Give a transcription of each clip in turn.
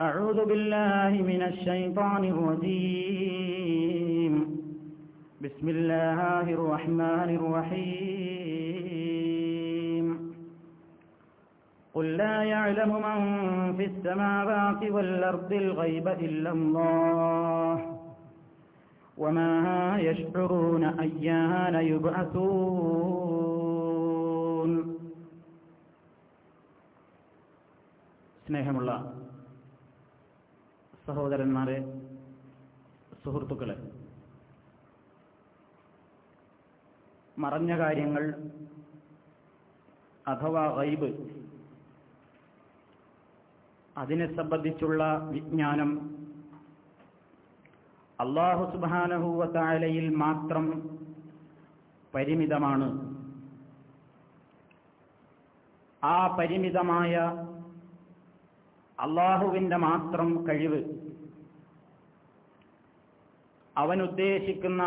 أعوذ بالله من الشيطان الرجيم بسم الله الرحمن الرحيم قل لا يعلم من في السماوات والأرض الغيب إلا الله وما يشعرون أيان يبعثون സ്നേഹമുള്ള സഹോദരന്മാരെ സുഹൃത്തുക്കളെ മറഞ്ഞ കാര്യങ്ങൾ അഥവാ വൈബ് അതിനെ സംബന്ധിച്ചുള്ള വിജ്ഞാനം അള്ളാഹു സുബാനഹൂവത്താലയിൽ മാത്രം പരിമിതമാണ്. ആ പരിമിതമായ അള്ളാഹുവിന്റെ മാത്രം കഴിവ് അവൻ ഉദ്ദേശിക്കുന്ന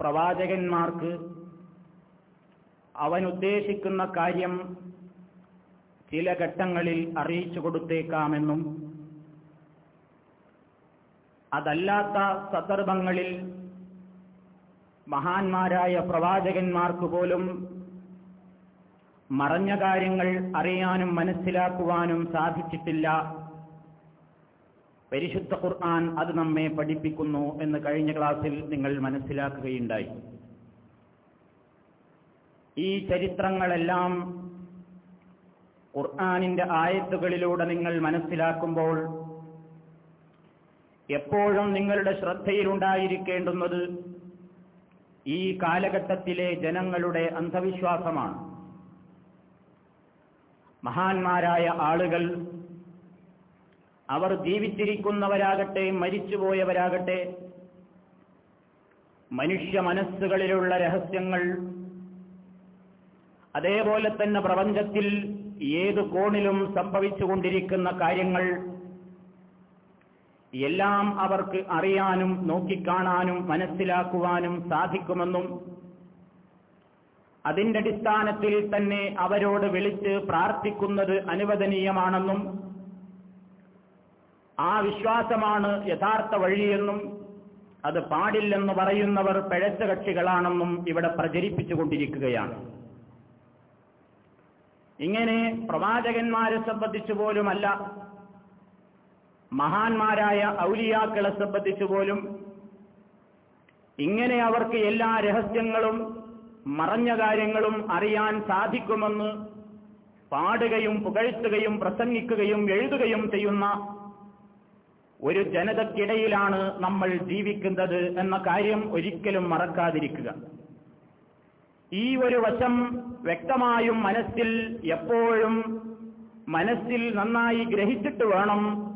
പ്രവാചകന്മാർക്ക് അവൻ ഉദ്ദേശിക്കുന്ന കാര്യം ചില ഘട്ടങ്ങളിൽ അറിയിച്ചു കൊടുത്തേക്കാമെന്നും അതല്ലാത്ത സന്ദർഭങ്ങളിൽ മഹാന്മാരായ പ്രവാചകന്മാർക്ക് പോലും മറഞ്ഞ കാര്യങ്ങൾ അറിയാനും മനസ്സിലാക്കുവാനും സാധിച്ചിട്ടില്ല. പരിശുദ്ധ ഖുർആൻ അത് നമ്മെ പഠിപ്പിക്കുന്നു എന്ന് കഴിഞ്ഞ ക്ലാസ്സിൽ നിങ്ങൾ മനസ്സിലാക്കുകയുണ്ടായി. ഈ ചരിത്രങ്ങളെല്ലാം ഖുർആാനിന്റെ ആയത്തുകളിലൂടെ നിങ്ങൾ മനസ്സിലാക്കുമ്പോൾ എപ്പോഴും നിങ്ങളുടെ ശ്രദ്ധയിലുണ്ടായിരിക്കേണ്ടുന്നത് ഈ കാലഘട്ടത്തിലെ ജനങ്ങളുടെ അന്ധവിശ്വാസമാണ്. മഹാന്മാരായ ആളുകൾ അവർ ജീവിച്ചിരിക്കുന്നവരാകട്ടെ മരിച്ചുപോയവരാകട്ടെ മനുഷ്യ മനസ്സുകളിലുള്ള രഹസ്യങ്ങൾ അതേപോലെ തന്നെ പ്രപഞ്ചത്തിൽ ഏത് കോണിലും സംഭവിച്ചുകൊണ്ടിരിക്കുന്ന കാര്യങ്ങൾ എല്ലാം അവർക്ക് അറിയാനും നോക്കിക്കാണാനും മനസ്സിലാക്കുവാനും സാധിക്കുമെന്നും അതിന്റെ അടിസ്ഥാനത്തിൽ തന്നെ അവരോട് വിളിച്ച് പ്രാർത്ഥിക്കുന്നത് അനുവദനീയമാണെന്നും ആ വിശ്വാസമാണ് യഥാർത്ഥ വഴിയെന്നും അത് പാടില്ലെന്ന് പറയുന്നവർ പിഴച്ച കക്ഷികളാണെന്നും ഇവിടെ പ്രചരിപ്പിച്ചുകൊണ്ടിരിക്കുകയാണ്. ഇങ്ങനെ പ്രവാചകന്മാരെ സംബന്ധിച്ചു പോലുമല്ല മഹാന്മാരായ ഔലിയാക്കളെ സംബന്ധിച്ചു പോലും ഇങ്ങനെ അവർക്ക് എല്ലാ രഹസ്യങ്ങളും മറഞ്ഞ കാര്യങ്ങളും അറിയാൻ സാധിക്കുമെന്ന് പാടുകയും പുകഴ്ത്തുകയും പ്രസംഗിക്കുകയും എഴുതുകയും ചെയ്യുന്ന ഒരു ജനതയ്ക്കിടയിലാണ് നമ്മൾ ജീവിക്കുന്നത് എന്ന കാര്യം ഒരിക്കലും മറക്കാതിരിക്കുക. ഈ ഒരു വശം വ്യക്തമായും മനസ്സിൽ എപ്പോഴും മനസ്സിൽ നന്നായി ഗ്രഹിച്ചിട്ട് വേണം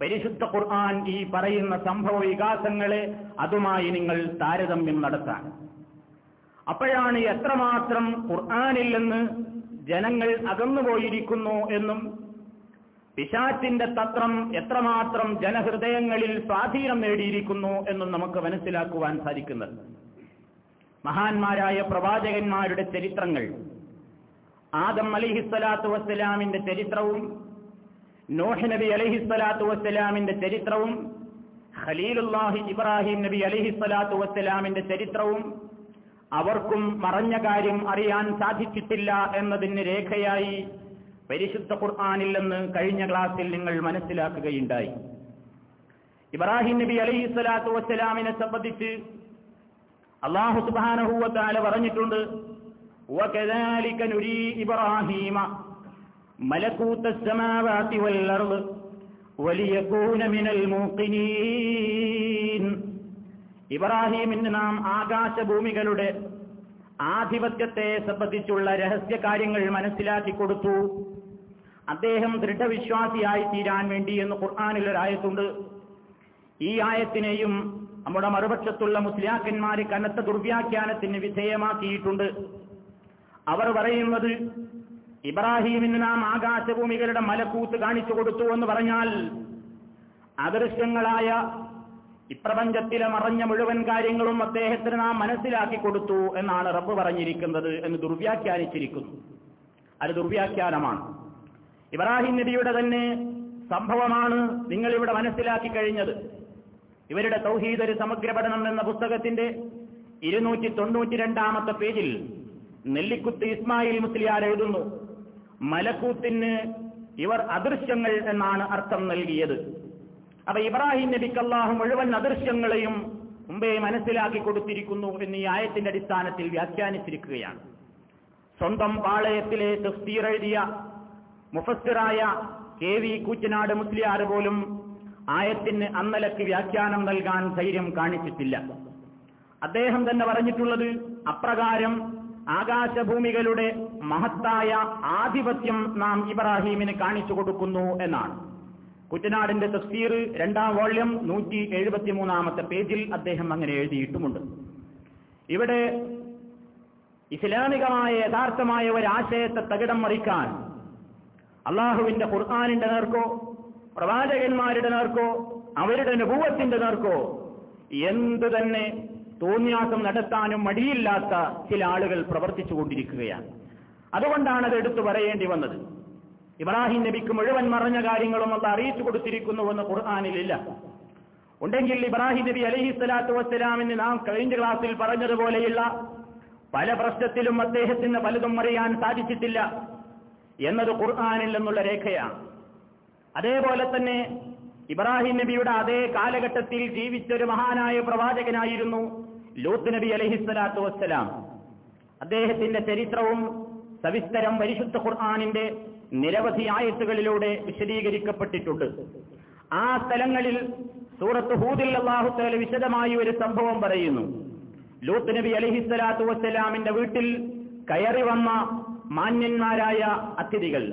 പരിശുദ്ധ ഖുർആൻ ഈ പറയുന്ന സംഭവ വികാസങ്ങളെ അതുമായി നിങ്ങൾ താരതമ്യം നടത്താൻ. അപ്പോഴാണ് എത്രമാത്രം ഖുർആാനിൽ നിന്ന് ജനങ്ങൾ അകന്നുപോയിരിക്കുന്നു എന്നും പിശാറ്റിന്റെ തത്രം എത്രമാത്രം ജനഹൃദയങ്ങളിൽ സ്വാധീനം നേടിയിരിക്കുന്നു എന്നും നമുക്ക് മനസ്സിലാക്കുവാൻ സാധിക്കുന്നത്. മഹാന്മാരായ പ്രവാചകന്മാരുടെ ചരിത്രങ്ങൾ ആദം അലിഹിസ്വലാത്തു വസ്സലാമിന്റെ ചരിത്രവും നോഹ് നബി അലിഹിസ്വലാത്തു വസ്സലാമിന്റെ ചരിത്രവും ഖലീലുല്ലാഹി ഇബ്രാഹിം നബി അലിഹിസ്വലാത്തു വസ്സലാമിന്റെ ചരിത്രവും അവർക്കും മറഞ്ഞ കാര്യം അറിയാൻ സാധിച്ചിട്ടില്ല എന്നതിന് രേഖയായി പരിശുദ്ധ ഖുർആാനിൽ കഴിഞ്ഞ ക്ലാസ്സിൽ നിങ്ങൾ മനസ്സിലാക്കുകയുണ്ടായി. ഇബ്രാഹിം നബി അലൈഹി സ്വലാത്തു വസ്സലാമിനെ സംബന്ധിച്ച് അള്ളാഹു സുബാനഹൂവത്താല പറഞ്ഞിട്ടുണ്ട് ഇബ്രാഹീമ ഇബ്രാഹിമിന് നാം ആകാശഭൂമികളുടെ ആധിപത്യത്തെ സംബന്ധിച്ചുള്ള രഹസ്യ കാര്യങ്ങൾ മനസ്സിലാക്കി കൊടുത്തു. അദ്ദേഹം ദൃഢവിശ്വാസിയായി തീരാൻ വേണ്ടി എന്ന് ഖുർആാനിൽ ഒരായത്തുണ്ട് ഈ ആയത്തിനെയും നമ്മുടെ മറുപക്ഷത്തുള്ള മുസ്ലിയാക്കന്മാര് കനത്ത ദുർവ്യാഖ്യാനത്തിന് വിധേയമാക്കിയിട്ടുണ്ട്. അവർ പറയുന്നത് ഇബ്രാഹീമിന് നാം ആകാശഭൂമികളുടെ മലക്കൂത്ത് കാണിച്ചു കൊടുത്തു എന്ന് പറഞ്ഞാൽ അദൃശ്യങ്ങളായ ഇപ്രപഞ്ചത്തിലെ മറഞ്ഞ മുഴുവൻ കാര്യങ്ങളും അദ്ദേഹത്തിന് നാം മനസ്സിലാക്കി കൊടുത്തു എന്നാണ് റബ്ബ് പറഞ്ഞിരിക്കുന്നത് എന്ന് ദുർവ്യാഖ്യാനിച്ചിരിക്കുന്നു. അത് ദുർവ്യാഖ്യാനമാണ്. ഇബ്രാഹിം നബിയുടെ തന്നെ സംഭവമാണ് നിങ്ങളിവിടെ മനസ്സിലാക്കി കഴിഞ്ഞത്. ഇവരുടെ തൗഹീദ് ഒരു സമഗ്ര പഠനം എന്ന പുസ്തകത്തിന്റെ ഇരുന്നൂറ്റി തൊണ്ണൂറ്റി രണ്ടാമത്തെ പേജിൽ നെല്ലിക്കുത്ത് ഇസ്മായിൽ മുസ്ലിയാർ എഴുതുന്നു. മലക്കൂത്തിന് ഇവർ അദൃശ്യങ്ങൾ എന്നാണ് അർത്ഥം നൽകിയത്. അപ്പൊ ഇബ്രാഹിം നബിക്ക് അള്ളാഹു മുഴുവൻ അദൃശ്യങ്ങളെയും മുമ്പേ മനസ്സിലാക്കി കൊടുത്തിരിക്കുന്നു എന്ന് ഈ ആയത്തിന്റെ അടിസ്ഥാനത്തിൽ വ്യാഖ്യാനിച്ചിരിക്കുകയാണ്. സ്വന്തം പാളയത്തിലെ തഫ്സീർ എഴുതിയ മുഫസ്സിറായ കെ വി കൂറ്റനാട് മുസ്ലിയാർ പോലും ആയത്തിന് അന്നലക്ക് വ്യാഖ്യാനം നൽകാൻ ധൈര്യം കാണിച്ചിട്ടില്ല. അദ്ദേഹം തന്നെ പറഞ്ഞിട്ടുള്ളത് അപ്രകാരം ആകാശഭൂമികളുടെ മഹത്തായ ആധിപത്യം നാം ഇബ്രാഹീമിന് കാണിച്ചു കൊടുക്കുന്നു എന്നാണ്. കുറ്റനാടിന്റെ തസ്തീർ രണ്ടാം വോള്യം നൂറ്റി എഴുപത്തിമൂന്നാമത്തെ പേജിൽ അദ്ദേഹം അങ്ങനെ എഴുതിയിട്ടുമുണ്ട്. ഇവിടെ ഇസ്ലാമികമായ യഥാർത്ഥമായ ഒരാശയത്തെ തകിടം മറിക്കാൻ അള്ളാഹുവിന്റെ ഖുർആാനിന്റെ നേർക്കോ? പ്രവാചകന്മാരുടെ നേർക്കോ? അവരുടെ അനുഭവത്തിന്റെ നേർക്കോ? എന്തു തന്നെ തോന്നിയാസം നടത്താനും മടിയില്ലാത്ത ചില ആളുകൾ പ്രവർത്തിച്ചു കൊണ്ടിരിക്കുകയാണ്. അതുകൊണ്ടാണ് അത് എടുത്തു പറയേണ്ടി വന്നത്. ഇബ്രാഹിം നബിക്ക് മുഴുവൻ മറഞ്ഞ കാര്യങ്ങളും അത് അറിയിച്ചു കൊടുത്തിരിക്കുന്നുവെന്ന് ഖുർആാനിലില്ല. ഉണ്ടെങ്കിൽ ഇബ്രാഹിം നബി അലഹി സ്വലാത്തു വസ്സലാമിന് നാം കഴിഞ്ഞ ക്ലാസ്സിൽ പറഞ്ഞതുപോലെയുള്ള പല പ്രശ്നത്തിലും അദ്ദേഹത്തിന് പലതും അറിയാൻ സാധിച്ചിട്ടില്ല. എന്നത് ഖുർആാനിൽ നിന്നുള്ള രേഖയാണ്. അതേപോലെ തന്നെ ഇബ്രാഹിം നബിയുടെ അതേ കാലഘട്ടത്തിൽ ജീവിച്ച ഒരു മഹാനായ പ്രവാചകനായിരുന്നു ലൂത്ത് നബി അലഹിസ്വലാത്തു വസ്സലാം. അദ്ദേഹത്തിന്റെ ചരിത്രവും സവിസ്തരം പരിശുദ്ധ ഖുർആാനിന്റെ നിരവധി ആയത്തുകളിലൂടെ വിശദീകരിക്കപ്പെട്ടിട്ടുണ്ട്. ആ സ്ഥലങ്ങളിൽ സൂറത്ത് ഹൂദിൽ അള്ളാഹുത്തല വിശദമായി ഒരു സംഭവം പറയുന്നു. ലൂത്ത് നബി അലഹിസ്വലാത്തു വസ്സലാമിന്റെ വീട്ടിൽ കയറി വന്ന മാന്യന്മാരായ അതിഥികൾ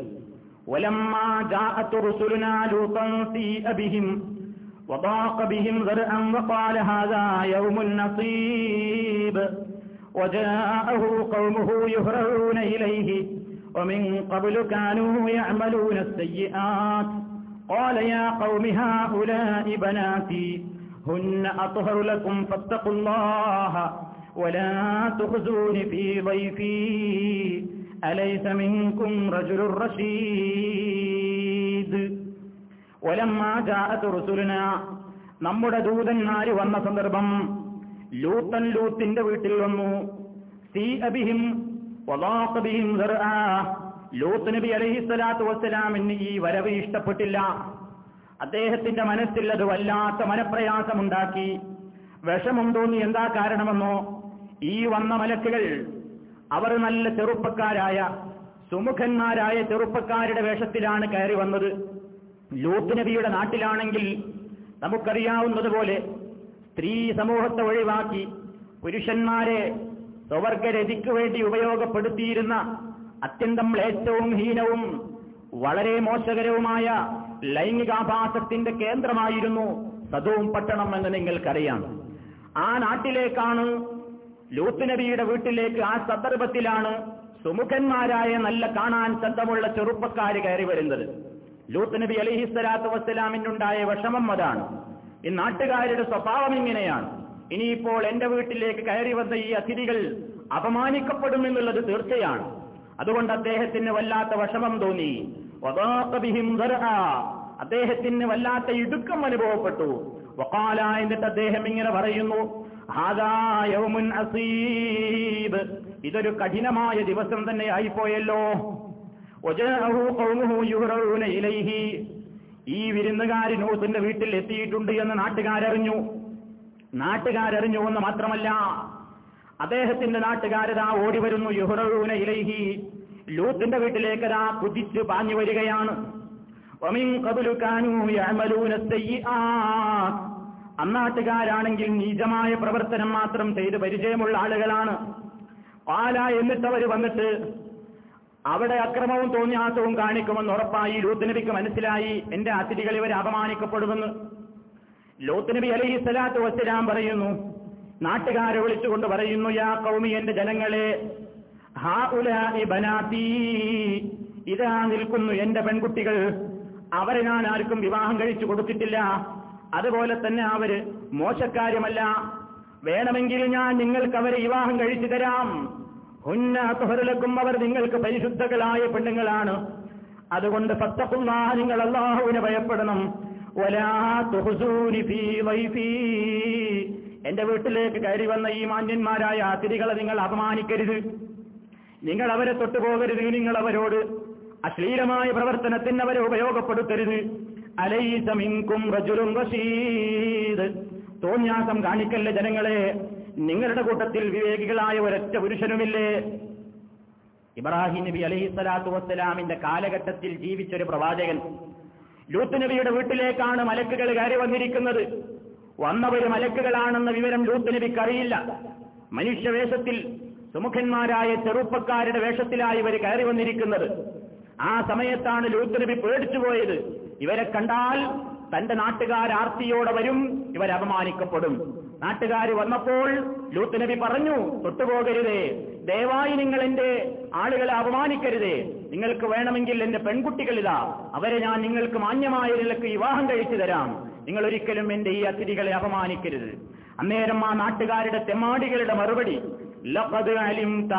ولما جاءت رسلنا لوطا سيء بهم وضاق بهم ذرعا وقال هذا يوم نصيب وجاءه قومه يهرعون إليه ومن قبل كانوا يعملون السيئات قال يا قوم هؤلاء بناتي هن أطهر لكم فاتقوا الله ولا تخزون في ضيفي أليس منكم رجل رشيد ولما جاءت رسلنا നമ്മുടെ ദൂതന്മാര് വന്ന സന്ദർഭം ലൂത്തൻ ലൂത്തിന്റെ വീട്ടിൽ വന്നു സീ അബിഹിം വലാഖബിഹിം ദർആ. ലൂത്ത് നബി അലഹിസ്വലാത്തു വസ്സലാമിന് ഈ വരവ് ഇഷ്ടപ്പെട്ടില്ല അദ്ദേഹത്തിന്റെ മനസ്സിൽ അത് വല്ലാത്ത മനപ്രയാസമുണ്ടാക്കി വിഷമം തോന്നി എന്താ കാരണമെന്നോ ഈ വന്ന മലക്കുകൾ അവർ നല്ല ചെറുപ്പക്കാരായ സുമുഖന്മാരായ ചെറുപ്പക്കാരുടെ വേഷത്തിലാണ് കയറി വന്നത്. ലൂത്ത് നബിയുടെ നാട്ടിലാണെങ്കിൽ നമുക്കറിയാവുന്നതുപോലെ സ്ത്രീ സമൂഹത്തെ ഒഴിവാക്കി പുരുഷന്മാരെ സ്വവർഗരതിക്ക് വേണ്ടി ഉപയോഗപ്പെടുത്തിയിരുന്ന അത്യന്തം ഏറ്റവും ഹീനവും വളരെ മോശകരവുമായ ലൈംഗികാഭാസത്തിന്റെ കേന്ദ്രമായിരുന്നു സദവും പട്ടണം എന്ന് നിങ്ങൾക്കറിയാം. ആ നാട്ടിലേക്കാണ് ലൂത്ത് നബിയുടെ വീട്ടിലേക്ക് ആ സന്ദർഭത്തിലാണ് സുമുഖന്മാരായ നല്ല കാണാൻ ശബ്ദമുള്ള ചെറുപ്പക്കാര് കയറി വരുന്നത്. ലൂത്ത് നബി അലഹി സ്വലാത്തു വസ്സലാമിനുണ്ടായ വിഷമം അതാണ്. ഈ നാട്ടുകാരുടെ സ്വഭാവം ഇങ്ങനെയാണ്. ഇനിയിപ്പോൾ എന്റെ വീട്ടിലേക്ക് കയറി വന്ന ഈ അതിഥികൾ അപമാനിക്കപ്പെടുമെന്നുള്ളത് തീർച്ചയാണ്. അതുകൊണ്ട് അദ്ദേഹത്തിന് വല്ലാത്ത വിഷമം തോന്നി. അദ്ദേഹത്തിന് വല്ലാത്ത ഇടുക്കം അനുഭവപ്പെട്ടു. വക്കാല എന്നിട്ട് അദ്ദേഹം ഇങ്ങനെ പറയുന്നു ഹാദാ യൗമുൻ അസീബ്. ഇതൊരു കഠിനമായ ദിവസം തന്നെ ആയിപ്പോയല്ലോ. ഇലൈഹി. ഈ വിരുന്നുകാരി നൂത്തിന്റെ വീട്ടിൽ എത്തിയിട്ടുണ്ട് എന്ന് നാട്ടുകാരറിഞ്ഞു. നാട്ടുകാരറിഞ്ഞു എന്ന് മാത്രമല്ല അദ്ദേഹത്തിന്റെ നാട്ടുകാരതാ ഓടി വരുന്നു യുഹ്റഊന ഇലൈഹി. ലൂത്തിന്റെ വീട്ടിലേക്ക് അതാ കുതിച്ച് പാഞ്ഞു വരികയാണ്. വമിൻ ഖബ്ലു കാനൂ യഅമലൂന സയ്യിആത്ത് അന്നാട്ടുകാരാണെങ്കിൽ നീചമായ പ്രവർത്തനം മാത്രം ചെയ്ത് പരിചയമുള്ള ആളുകളാണ്. പാല എന്നിട്ടവർ വന്നിട്ട് അവിടെ അക്രമവും തോന്നിയാസവും കാണിക്കുമെന്ന് ഉറപ്പായി ലൂത്ത് നബിക്ക് മനസ്സിലായി. എന്റെ അതിഥികൾ ഇവർ അപമാനിക്കപ്പെടുമെന്ന്. ലൂത്ത് നബി അലൈഹി സ്വലാത്തു വസ്സലാം പറയുന്നു. നാട്ടുകാരെ വിളിച്ചുകൊണ്ട് പറയുന്നു യാ കൗമി എന്റെ ജനങ്ങളെ ഇതാ നിൽക്കുന്നു എന്റെ പെൺകുട്ടികൾ. അവരെ ഞാൻ ആർക്കും വിവാഹം കഴിച്ചു കൊടുത്തിട്ടില്ല. അതുപോലെ തന്നെ അവർ മോശക്കാര്യമല്ല. വേണമെങ്കിൽ ഞാൻ നിങ്ങൾക്ക് അവരെ വിവാഹം കഴിച്ചു തരാം. ഹുന്ന തുഹറിലക്കും അവർ നിങ്ങൾക്ക് പരിശുദ്ധകളായ പെണ്ണുങ്ങളാണ്. അതുകൊണ്ട് ഫത്തഖുല്ലാ നിങ്ങൾ അള്ളാഹുവിനെ ഭയപ്പെടണം. എന്റെ വീട്ടിലേക്ക് കയറി വന്ന ഈ മാന്യന്മാരായ അതിഥികളെ നിങ്ങൾ അപമാനിക്കരുത്. നിങ്ങൾ അവരെ തൊട്ടുപോകരുത് നിങ്ങൾ അവരോട് അശ്ലീലമായ പ്രവർത്തനത്തിന് അവരെ ഉപയോഗപ്പെടുത്തരുത്. റഷീദ്. തോന്യാസം കാണിക്കല്ലേ ജനങ്ങളെ? നിങ്ങളുടെ കൂട്ടത്തിൽ വിവേകികളായ ഒരൊറ്റ പുരുഷനുമില്ലേ? ഇബ്രാഹിം നബി അലഹി സ്വലാത്തു വസ്സലാമിന്റെ കാലഘട്ടത്തിൽ ജീവിച്ചൊരു പ്രവാചകൻ. ലൂത്ത് നബിയുടെ വീട്ടിലേക്കാണ് മലക്കുകൾ കയറി വന്നിരിക്കുന്നത്. വന്നവര് മലക്കുകളാണെന്ന വിവരം ലൂത്ത് നബിക്ക് അറിയില്ല. മനുഷ്യവേഷത്തിൽ സുമുഖന്മാരായ ചെറുപ്പക്കാരുടെ വേഷത്തിലായി ഇവർ കയറി വന്നിരിക്കുന്നത്. ആ സമയത്താണ് ലൂത്ത് നബി പേടിച്ചുപോയത്. ഇവരെ കണ്ടാൽ തന്റെ നാട്ടുകാർ ആർത്തിയോടെ വരും ഇവരെ അപമാനിക്കപ്പെടും. നാട്ടുകാർ വന്നപ്പോൾ ലൂത്ത് നബി പറഞ്ഞു തൊട്ടുപോകരുതേ. ദയവായി നിങ്ങൾ എന്റെ ആളുകളെ അപമാനിക്കരുതേ. നിങ്ങൾക്ക് വേണമെങ്കിൽ എന്റെ പെൺകുട്ടികളിതാ അവരെ ഞാൻ നിങ്ങൾക്ക് മാന്യമായ നിലയ്ക്ക് വിവാഹം കഴിച്ചു തരാം. നിങ്ങൾ ഒരിക്കലും എന്റെ ഈ അതിഥികളെ അപമാനിക്കരുത്. അന്നേരം ആ നാട്ടുകാരുടെ തെമാടികളുടെ മറുപടി ലഖദ് അലിംത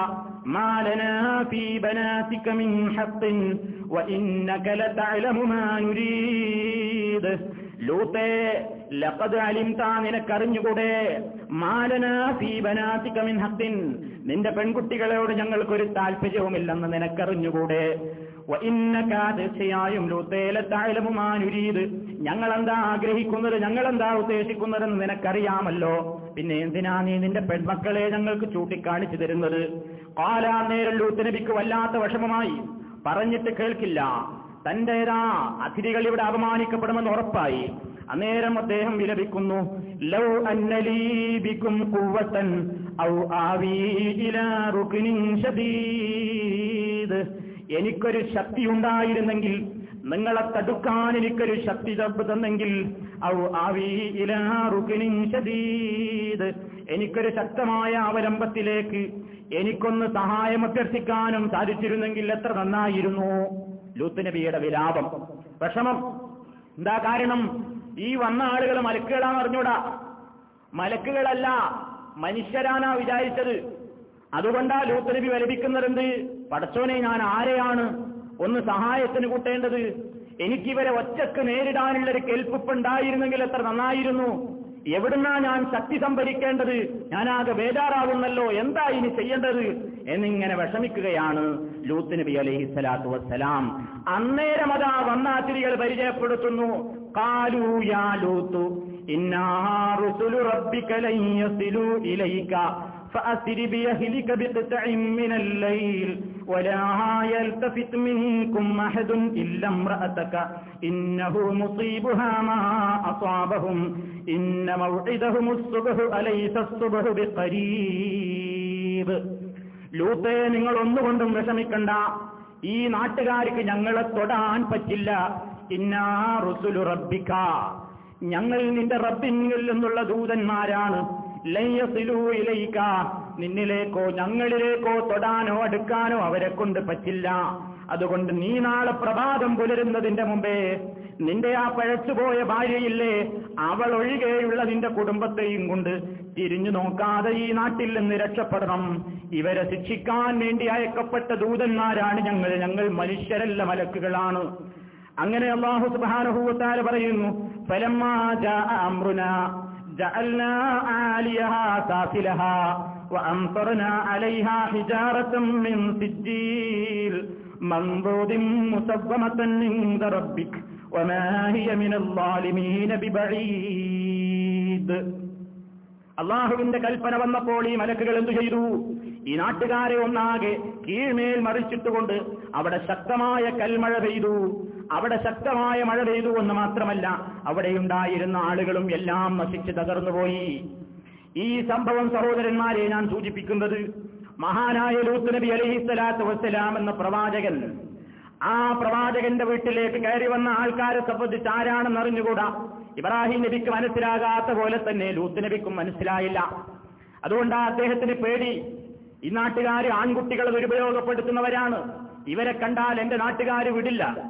ലൂത്തേ ലഖദ് അലിംത നിനക്കറിഞ്ഞുകൂടെ? മാലന ഫീ ബനാതിക മിൻ ഹഖിൻ നിന്റെ പെൺകുട്ടികളോട് ഞങ്ങൾക്കൊരു താല്പര്യവുമില്ലെന്ന് നിനക്കറിഞ്ഞുകൂടെ? തീർച്ചയായും ഞങ്ങൾ എന്താ ആഗ്രഹിക്കുന്നത്? ഞങ്ങൾ എന്താ ഉദ്ദേശിക്കുന്നതെന്ന് നിനക്കറിയാമല്ലോ. പിന്നെ എന്തിനാ നീ നിന്റെ പെൺമക്കളെ ഞങ്ങൾക്ക് ചൂണ്ടിക്കാണിച്ചു തരുന്നത്? കാലാ നേരം ലൂത്ത് നബിക്ക് വല്ലാത്ത വിഷമമായി. പറഞ്ഞിട്ട് കേൾക്കില്ല. തന്റേതാ അതിഥികൾ ഇവിടെ അപമാനിക്കപ്പെടുമെന്ന് ഉറപ്പായി. അന്നേരം അദ്ദേഹം വിലപിക്കുന്നു. ലൗ അന്നലീബിക്കും കുവ്വത്തൻ ഔ ആവീ ശദീദ്. എനിക്കൊരു ശക്തി ഉണ്ടായിരുന്നെങ്കിൽ നിങ്ങളെ തടുക്കാൻ എനിക്കൊരു ശക്തി തന്നെങ്കിൽ എനിക്കൊരു ശക്തമായ അവലംബത്തിലേക്ക് എനിക്കൊന്ന് സഹായം അഭ്യർത്ഥിക്കാനും സാധിച്ചിരുന്നെങ്കിൽ എത്ര നന്നായിരുന്നു. ലൂത്ത് നബിയുടെ വിലാപം. വിഷമം. എന്താ കാരണം? ഈ വന്ന ആളുകൾ മലക്കുകളാന്ന് അറിഞ്ഞൂടാ. മലക്കുകളല്ല മനുഷ്യരാനാ വിചാരിച്ചത്. അതുകൊണ്ടാ ലൂത്ത് നബി വലപിക്കുന്നതെന്ത് പടച്ചോനെ ഞാൻ ആരെയാണ്? ഒന്ന് സഹായത്തിന് കൂട്ടേണ്ടത്. എനിക്കിവരെ ഒറ്റയ്ക്ക് നേരിടാനുള്ളൊരു കേൾപ്പുണ്ടായിരുന്നെങ്കിൽ എത്ര നന്നായിരുന്നു. എവിടുന്നാ ഞാൻ ശക്തി സംഭരിക്കേണ്ടത്? ഞാനാകെ ബേജാറാകുന്നല്ലോ എന്താ ഇനി ചെയ്യേണ്ടത്? എന്നിങ്ങനെ വിഷമിക്കുകയാണ് ലൂത്ത് നബി അലൈഹി സ്വലാത്തു വസ്സലാം. അന്നേരം അതാ വന്നാതിരികൾ പരിചയപ്പെടുത്തുന്നു. കാലൂ യാ റുസുലു റബ്ബിക ലൻ യസിലു ഇലൈക فأسر بأهلك بقطع من الليل ولا يلتفت منكم أحد إلا امرأتك إنه مصيبها ما أصابهم إن موعدهم الصبح أليس الصبح بقريب ലൂത്തെ നിങ്ങൾ ഒന്നുകൊണ്ടും വിഷമിക്കണ്ട ഈ നാട്ടുകാർക്ക് ഞങ്ങളെ തൊടാൻ പറ്റില്ല ഇന്നാ റുസുലു റബ്ബിക്ക ഞങ്ങൾ നിന്റെ റബ്ബിനിൽ നിന്നുള്ള ദൂതന്മാരാണ് ലയ്യസിലൂ ഇലയിക്ക നിന്നിലേക്കോ ഞങ്ങളിലേക്കോ തൊടാനോ അടുക്കാനോ അവരെ കൊണ്ട് പറ്റില്ല. അതുകൊണ്ട് നീ നാളെ പ്രഭാതം പുലരുന്നതിന്റെ മുമ്പേ നിന്റെ ആ പഴച്ചുപോയ ഭാര്യയില്ലേ അവൾ ഒഴികെയുള്ള നിന്റെ കുടുംബത്തെയും കൊണ്ട് തിരിഞ്ഞു നോക്കാതെ ഈ നാട്ടിൽ നിന്ന് രക്ഷപ്പെടണം. ഇവരെ ശിക്ഷിക്കാൻ വേണ്ടി അയക്കപ്പെട്ട ദൂതന്മാരാണ് ഞങ്ങൾ. ഞങ്ങൾ മനുഷ്യരല്ല മലക്കുകളാണ്. അങ്ങനെ അള്ളാഹു സുബാനുഭൂത്താൽ പറയുന്നു ഫലമാ ജഅൽനാ ആലിയഹ സാസിലഹ وأمطرنا عليها حجارة من سجيل منضود مسومة عند ربك وما هي من الظالمين ببعيد അള്ളാഹുവിന്റെ കൽപ്പന വന്നപ്പോൾ ഈ മലക്കുകൾ എന്തു ചെയ്തു ഈ നാട്ടുകാരെ ഒന്നാകെ കീഴ്മേൽ മറിച്ചിട്ടുകൊണ്ട് അവിടെ ശക്തമായ കൽമഴ പെയ്തു അവിടെ ശക്തമായ മഴ പെയ്തു എന്ന് മാത്രമല്ല അവിടെയുണ്ടായിരുന്ന ആളുകളും എല്ലാം നശിച്ച് തകർന്നുപോയി ഈ സംഭവം സഹോദരന്മാരെ ഞാൻ സൂചിപ്പിക്കുന്നത് മഹാനായ ലൂത്ത് നബി അലഹിസ്സലാത്തു വസ്സലാം എന്ന പ്രവാചകൻ. ആ പ്രവാചകന്റെ വീട്ടിലേക്ക് കയറി വന്ന ആൾക്കാരെ സംബന്ധിച്ച് ആരാണെന്ന് അറിഞ്ഞുകൂടാ? ഇബ്രാഹിം നബിക്ക് മനസ്സിലാകാത്ത പോലെ തന്നെ ലൂത്ത് നബിക്കും മനസ്സിലായില്ല. അതുകൊണ്ട് ആ അദ്ദേഹത്തിന് പേടി. ഈ നാട്ടുകാർ ആൺകുട്ടികളെ ദുരുപയോഗപ്പെടുത്തുന്നവരാണ് ഇവരെ കണ്ടാൽ എന്റെ നാട്ടുകാർ വിടില്ല.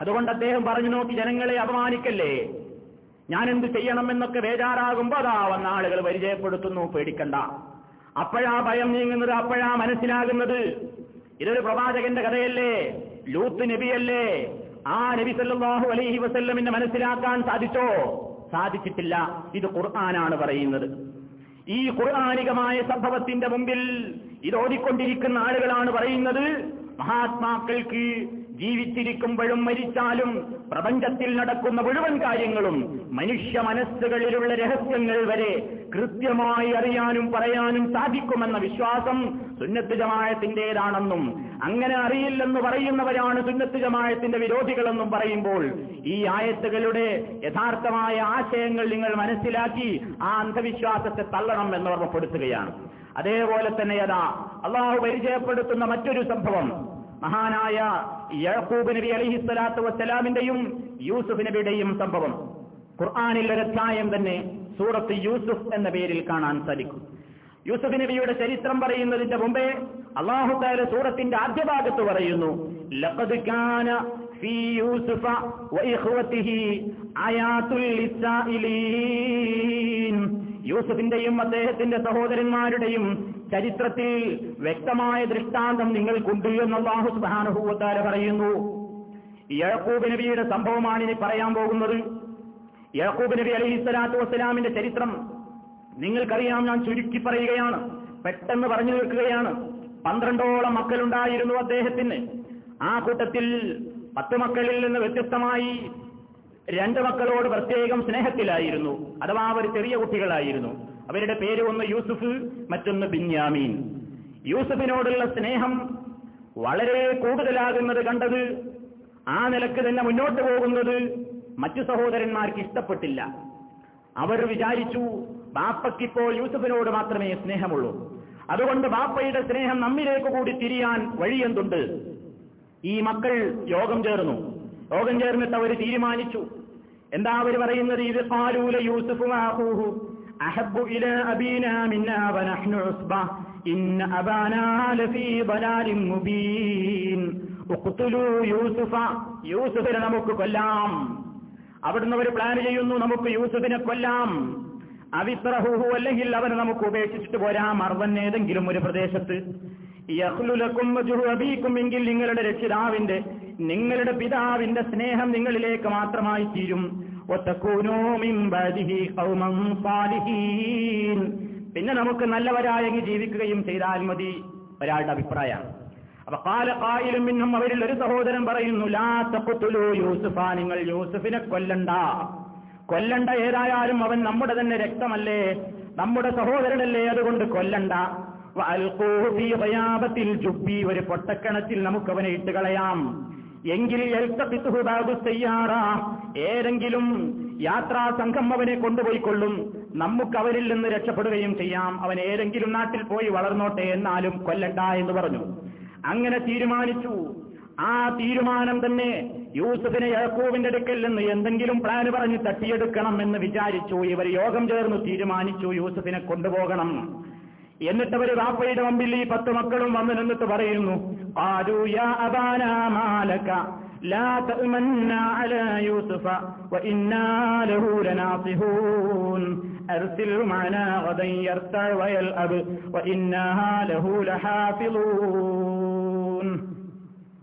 അതുകൊണ്ട് അദ്ദേഹം പറഞ്ഞു നോക്കി ജനങ്ങളെ അപമാനിക്കല്ലേ? ഞാൻ എന്ത് ചെയ്യണമെന്നൊക്കെ ബേജാറാകുമ്പോൾ അതാ വന്ന ആളുകൾ പരിചയപ്പെടുത്തുന്നു പേടിക്കണ്ട. അപ്പോഴാ ഭയം നീങ്ങുന്നത് അപ്പോഴാ മനസ്സിലാകുന്നത്. ഇതൊരു പ്രവാചകന്റെ കഥയല്ലേ? ലൂത്ത് നബിയല്ലേ? ആ നബി സല്ലാഹു അലൈഹി വസല്ലമിനെ മനസ്സിലാക്കാൻ സാധിച്ചോ? സാധിച്ചിട്ടില്ല. ഇത് ഖുർആനാണ് പറയുന്നത്. ഈ ഖുർആാനികമായ സംഭവത്തിന്റെ മുമ്പിൽ ഇത് ആളുകളാണ് പറയുന്നത്. മഹാത്മാക്കൾക്ക് ജീവിച്ചിരിക്കുമ്പോഴും മരിച്ചാലും പ്രപഞ്ചത്തിൽ നടക്കുന്ന മുഴുവൻ കാര്യങ്ങളും മനുഷ്യ മനസ്സുകളിലുള്ള രഹസ്യങ്ങൾ വരെ കൃത്യമായി അറിയാനും പറയാനും സാധിക്കുമെന്ന വിശ്വാസം സുന്നത്ത് ജമായത്തിന്റേതാണെന്നും അങ്ങനെ അറിയില്ലെന്ന് പറയുന്നവരാണ് സുന്നത്ത് ജമായത്തിന്റെ വിരോധികളെന്നും പറയുമ്പോൾ ഈ ആയത്തുകളുടെ യഥാർത്ഥമായ ആശയങ്ങൾ നിങ്ങൾ മനസ്സിലാക്കി ആ അന്ധവിശ്വാസത്തെ തള്ളണം എന്ന് ഓർമ്മപ്പെടുത്തുകയാണ് അതേപോലെ തന്നെ യഥാ അള്ളാഹു പരിചയപ്പെടുത്തുന്ന മറ്റൊരു സംഭവം. മഹാനായ യഹൂബ് നബി അലഹി സ്വലാത്തു വസ്സലാമിന്റെയും യൂസുഫ് നബിയുടെയും സംഭവം. ഖുർആാനിൽ ഒരു അധ്യായം തന്നെ സൂറത്ത് യൂസുഫ് എന്ന പേരിൽ കാണാൻ സാധിക്കും. യൂസുഫ് നബിയുടെ ചരിത്രം പറയുന്നതിന്റെ മുമ്പേ അള്ളാഹു താല സൂറത്തിന്റെ ആദ്യ ഭാഗത്ത് പറയുന്നു ലഖദ് കാന ഫീ യൂസുഫിന്റെയും അദ്ദേഹത്തിന്റെ സഹോദരന്മാരുടെയും ചരിത്രത്തിൽ വ്യക്തമായ ദൃഷ്ടാന്തം നിങ്ങൾക്കുണ്ട് എന്ന് അള്ളാഹു സുബാനുഭൂവത്താല പറയുന്നു. യഴക്കൂബ് നബിയുടെ സംഭവമാണ് ഇനി പറയാൻ പോകുന്നത്. യഴക്കൂബ് നബി അലൈഹി സ്വലാത്തു വസ്സലാമിന്റെ ചരിത്രം നിങ്ങൾക്കറിയാം ഞാൻ ചുരുക്കി പറയുകയാണ്. പെട്ടെന്ന് പറഞ്ഞു തീർക്കുകയാണ് പന്ത്രണ്ടോളം മക്കളുണ്ടായിരുന്നു അദ്ദേഹത്തിന്. ആ കൂട്ടത്തിൽ പത്ത് മക്കളിൽ നിന്ന് വ്യത്യസ്തമായി രണ്ട് മക്കളോട് പ്രത്യേകം സ്നേഹത്തിലായിരുന്നു. അഥവാ അവർ ചെറിയ കുട്ടികളായിരുന്നു. അവരുടെ പേര് ഒന്ന് യൂസുഫ് മറ്റൊന്ന് ബിന്യാമീൻ. യൂസഫിനോടുള്ള സ്നേഹം വളരെ കൂടുതലാകുന്നത് കണ്ടത് ആ നിലയ്ക്ക് തന്നെ മുന്നോട്ട് പോകുന്നത് മറ്റു സഹോദരന്മാർക്ക് ഇഷ്ടപ്പെട്ടില്ല. അവർ വിചാരിച്ചു ബാപ്പയ്ക്കിപ്പോൾ യൂസഫിനോട് മാത്രമേ സ്നേഹമുള്ളൂ. അതുകൊണ്ട് ബാപ്പയുടെ സ്നേഹം നമ്മിലേക്ക് കൂടി തിരിയാൻ വഴിയെന്തുണ്ട് ഈ മക്കൾ യോഗം ചേർന്നു. യോഗം ചേർന്നിട്ട് അവർ തീരുമാനിച്ചു. എന്താ അവർ പറയുന്നത്? ഇത് പാലൂല യൂസുഫ് വാഹൂഹു അഹബ്ബു ഇല അബീന മിന്ന വനഹ്നു ഉസ്ബ ഇന്ന അബാനാ ലഫീ ضلالin മുബീൻ ഉഖ്തുലൂ യൂസുഫ യൂസുഫിനെ നമുക്ക് കൊല്ലാം അവിടുന്ന് അവർ പ്ലാൻ ചെയ്യുന്നു നമുക്ക് യൂസുഫിനെ കൊല്ലാം അവിത്രഹുഹു അല്ലെങ്കിൽ അവനെ നമുക്ക് ഉപേക്ഷിച്ചിട്ട് പോരാം അർവൻ ഏതെങ്കിലും ഒരു പ്രദേശത്ത് യഹ്ലുലക്കും അബീക്കും എങ്കിൽ നിങ്ങളുടെ രക്ഷിതാവിന്റെ നിങ്ങളുടെ പിതാവിന്റെ സ്നേഹം നിങ്ങളിലേക്ക് മാത്രമായി തീരും പിന്നെ നമുക്ക് നല്ലവരായെങ്കിൽ ജീവിക്കുകയും ചെയ്താൽ മതി ഒരാളുടെ അഭിപ്രായമാണ്. അപ്പൊ കാല കായിലും പിന്നും അവരിൽ ഒരു സഹോദരൻ പറയുന്നു ലാ തപ്പുത്തുലു യൂസുഫ നിങ്ങൾ യൂസുഫിനെ കൊല്ലണ്ട. കൊല്ലണ്ട ഏതായാലും അവൻ നമ്മുടെ തന്നെ രക്തമല്ലേ? നമ്മുടെ സഹോദരനല്ലേ അതുകൊണ്ട് കൊല്ലണ്ട. ചുപ്പി ഒരു പൊട്ടക്കണത്തിൽ നമുക്ക് അവനെ ഇട്ട് കളയാം എങ്കിൽ ഏതെങ്കിലും യാത്രാ സംഘം അവനെ കൊണ്ടുപോയിക്കൊള്ളും. നമുക്ക് അവരിൽ നിന്ന് രക്ഷപ്പെടുകയും ചെയ്യാം. അവൻ ഏതെങ്കിലും നാട്ടിൽ പോയി വളർന്നോട്ടെ എന്നാലും കൊല്ലണ്ട എന്ന് പറഞ്ഞു. അങ്ങനെ തീരുമാനിച്ചു. ആ തീരുമാനം തന്നെ യൂസഫിനെ യാക്കൂബിന്റെ അടുക്കൽ നിന്ന് എന്തെങ്കിലും പ്ലാന് പറഞ്ഞ് തട്ടിയെടുക്കണം എന്ന് വിചാരിച്ചു. ഇവർ യോഗം ചേർന്ന് തീരുമാനിച്ചു യൂസഫിനെ കൊണ്ടുപോകണം. എന്നിട്ട് അവർ വാപ്പയുടെ മുമ്പിൽ ഈ പത്ത് മക്കളും വന്നു നിന്നിട്ട് പറയുന്നു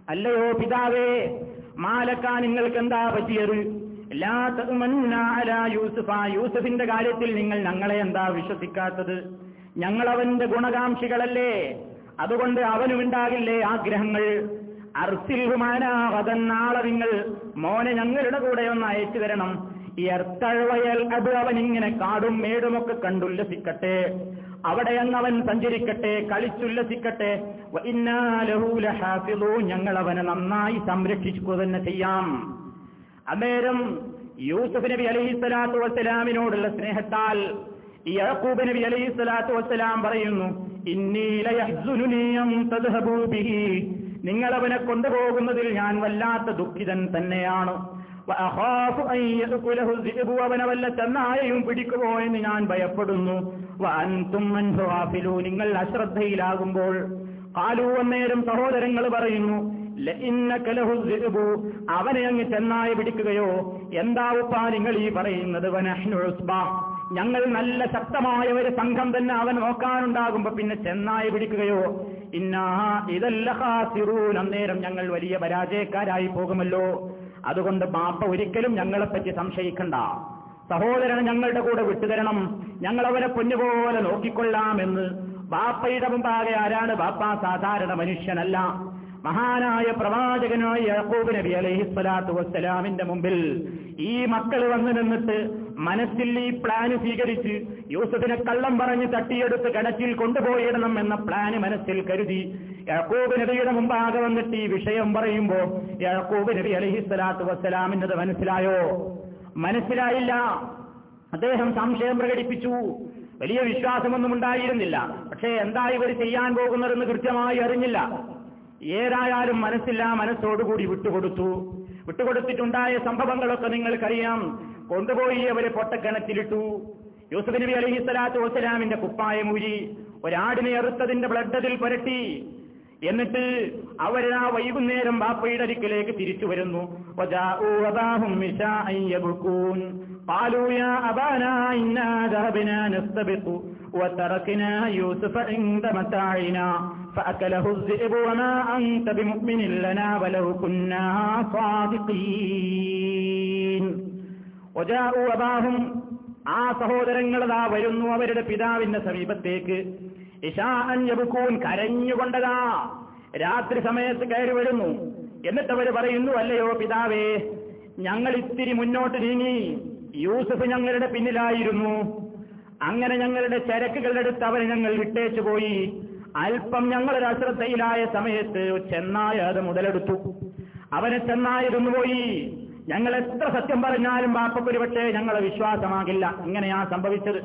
അല്ലയോ പിതാവേ മാലക്ക നിങ്ങൾക്ക് എന്താ പറ്റിയത്? യൂസഫ യൂസഫിന്റെ കാര്യത്തിൽ നിങ്ങൾ ഞങ്ങളെ എന്താ വിശ്വസിക്കാത്തത്? ഞങ്ങൾ അവന്റെ ഗുണകാംക്ഷികളല്ലേ? അതുകൊണ്ട് അവനുമുണ്ടാകില്ലേ ആഗ്രഹങ്ങൾ? അർസിൽഹുമാനാവതൻ നാളെ നിങ്ങൾ മോനെ ഞങ്ങളുടെ കൂടെ ഒന്ന് അയച്ചു തരണം. ഈ അർത്തഴവയൽ അത് അവൻ ഇങ്ങനെ കാടും മേടുമൊക്കെ കണ്ടുല്ലസിക്കട്ടെ. അവിടെ അങ്ങ് അവൻ സഞ്ചരിക്കട്ടെ കളിച്ചുല്ലസിക്കട്ടെ. ഞങ്ങൾ അവനെ നന്നായി സംരക്ഷിക്കുക തന്നെ ചെയ്യാം. അന്നേരം യൂസഫ് നബി അലൈഹി സ്വലാത്തു വസ്സലാമിനോടുള്ള സ്നേഹത്താൽ യഹൂബ് നബി അലൈഹി സ്വലാത്തു വസ്സലാം പറയുന്നു നിങ്ങൾ അവനെ കൊണ്ടുപോകുന്നതിൽ ഞാൻ വല്ലാത്ത ദുഃഖിതൻ തന്നെയാണ്. അവനെ വല്ല ചെന്നായയും പിടിക്കുമോ എന്ന് ഞാൻ ഭയപ്പെടുന്നു. നിങ്ങൾ അശ്രദ്ധയിലാകുമ്പോൾ. കാലു സഹോദരങ്ങൾ പറയുന്നു അവനെ അങ്ങ് ചെന്നായ പിടിക്കുകയോ? എന്താ ഉപ്പാ നിങ്ങൾ ഈ പറയുന്നത്? ഞങ്ങൾ നല്ല ശക്തമായ ഒരു സംഘം തന്നെ അവൻ നോക്കാനുണ്ടാകുമ്പോ പിന്നെ ചെന്നായി പിടിക്കുകയോ ഇന്നാ ഇതല്ല അന്നേരം ഞങ്ങൾ വലിയ പരാജയക്കാരായി പോകുമല്ലോ. അതുകൊണ്ട് ബാപ്പ ഒരിക്കലും ഞങ്ങളെപ്പറ്റി സംശയിക്കണ്ട. സഹോദരനെ ഞങ്ങളുടെ കൂടെ വിട്ടുതരണം. ഞങ്ങൾ അവരെ പൊന്നുപോലെ നോക്കിക്കൊള്ളാമെന്ന് ബാപ്പയുടെ മുമ്പാകെ ആരാണ് ബാപ്പ? സാധാരണ മനുഷ്യനല്ല. മഹാനായ പ്രവാചകനായ യാക്കൂബ് നബി അലൈഹി സ്വലാത്തു വസ്സലാമിന്റെ മുമ്പിൽ ഈ മക്കൾ വന്നു നിന്നിട്ട് മനസ്സിൽ ഈ പ്ലാൻ സ്വീകരിച്ച് യൂസഫിനെ കള്ളം പറഞ്ഞ് തട്ടിയെടുത്ത് കിണറ്റിൽ കൊണ്ടുപോയിടണം എന്ന പ്ലാന് മനസ്സിൽ കരുതി. യാക്കൂബ് നബിയുടെ മുമ്പാകെ വന്നിട്ട് ഈ വിഷയം പറയുമ്പോ യാക്കൂബ് നബി അലഹി സ്വലാത്തു വസ്സലാമിന്റെ മനസ്സിലായോ? മനസ്സിലായില്ല. അദ്ദേഹം സംശയം പ്രകടിപ്പിച്ചു. വലിയ വിശ്വാസമൊന്നും ഉണ്ടായിരുന്നില്ല. പക്ഷേ എന്താ ഇവർ ചെയ്യാൻ പോകുന്നതെന്ന് കൃത്യമായി അറിഞ്ഞില്ല. ഏതായാലും മനസ്സില്ല മനസ്സോടുകൂടി വിട്ടുകൊടുത്തു. വിട്ടുകൊടുത്തിട്ടുണ്ടായ സംഭവങ്ങളൊക്കെ നിങ്ങൾക്കറിയാം. കൊണ്ടുപോയി അവരെ പൊട്ടക്കിണറ്റിലിട്ടു. യൂസഫ് നബി അലഹി സ്വലാത്തു വസ്സലാമിന്റെ കുപ്പായമൂരി ഒരാടിനെ അറുത്തതിന്റെ ബ്ലഡതിൽ പുരട്ടി. എന്നിട്ട് അവരാ വൈകുന്നേരം ബാപ്പയുടെ അരിക്കലേക്ക് തിരിച്ചു വരുന്നു. وجاءوا أباهم عشاء يبكون قالوا يا أبانا إنا ذهبنا نستبق وتركنا يوسف عند متاعنا فأكله الذئب وما أنت بمؤمن لنا ولو كنا صادقين وجاءوا أباهم ആ സഹോദരങ്ങളതാ വരുന്നു അവരുടെ പിതാവിന്റെ സമീപത്തേക്ക് ഇഷാൻ യബുക്കൂൻ കരഞ്ഞുകൊണ്ടതാ രാത്രി സമയത്ത് കയറി വരുന്നു എന്നിട്ട് അവർ പറയുന്നു അല്ലയോ പിതാവേ ഞങ്ങൾ ഇത്തിരി മുന്നോട്ട് നീങ്ങി യൂസഫ് ഞങ്ങളുടെ പിന്നിലായിരുന്നു. അങ്ങനെ ഞങ്ങളുടെ ചരക്കുകളുടെ അടുത്ത് അവരെ ഞങ്ങൾ വിട്ടേച്ചു പോയി. അല്പം ഞങ്ങളൊരു അശ്രദ്ധയിലായ സമയത്ത് ചെന്നായ അത് മുതലെടുത്തു. അവനെ ചെന്നായിരുന്നു പോയി. ഞങ്ങൾ എത്ര സത്യം പറഞ്ഞാലും ബാപ്പക്കൊരു പക്ഷേ ഞങ്ങളെ വിശ്വാസമാകില്ല. ഇങ്ങനെയാ സംഭവിച്ചത്.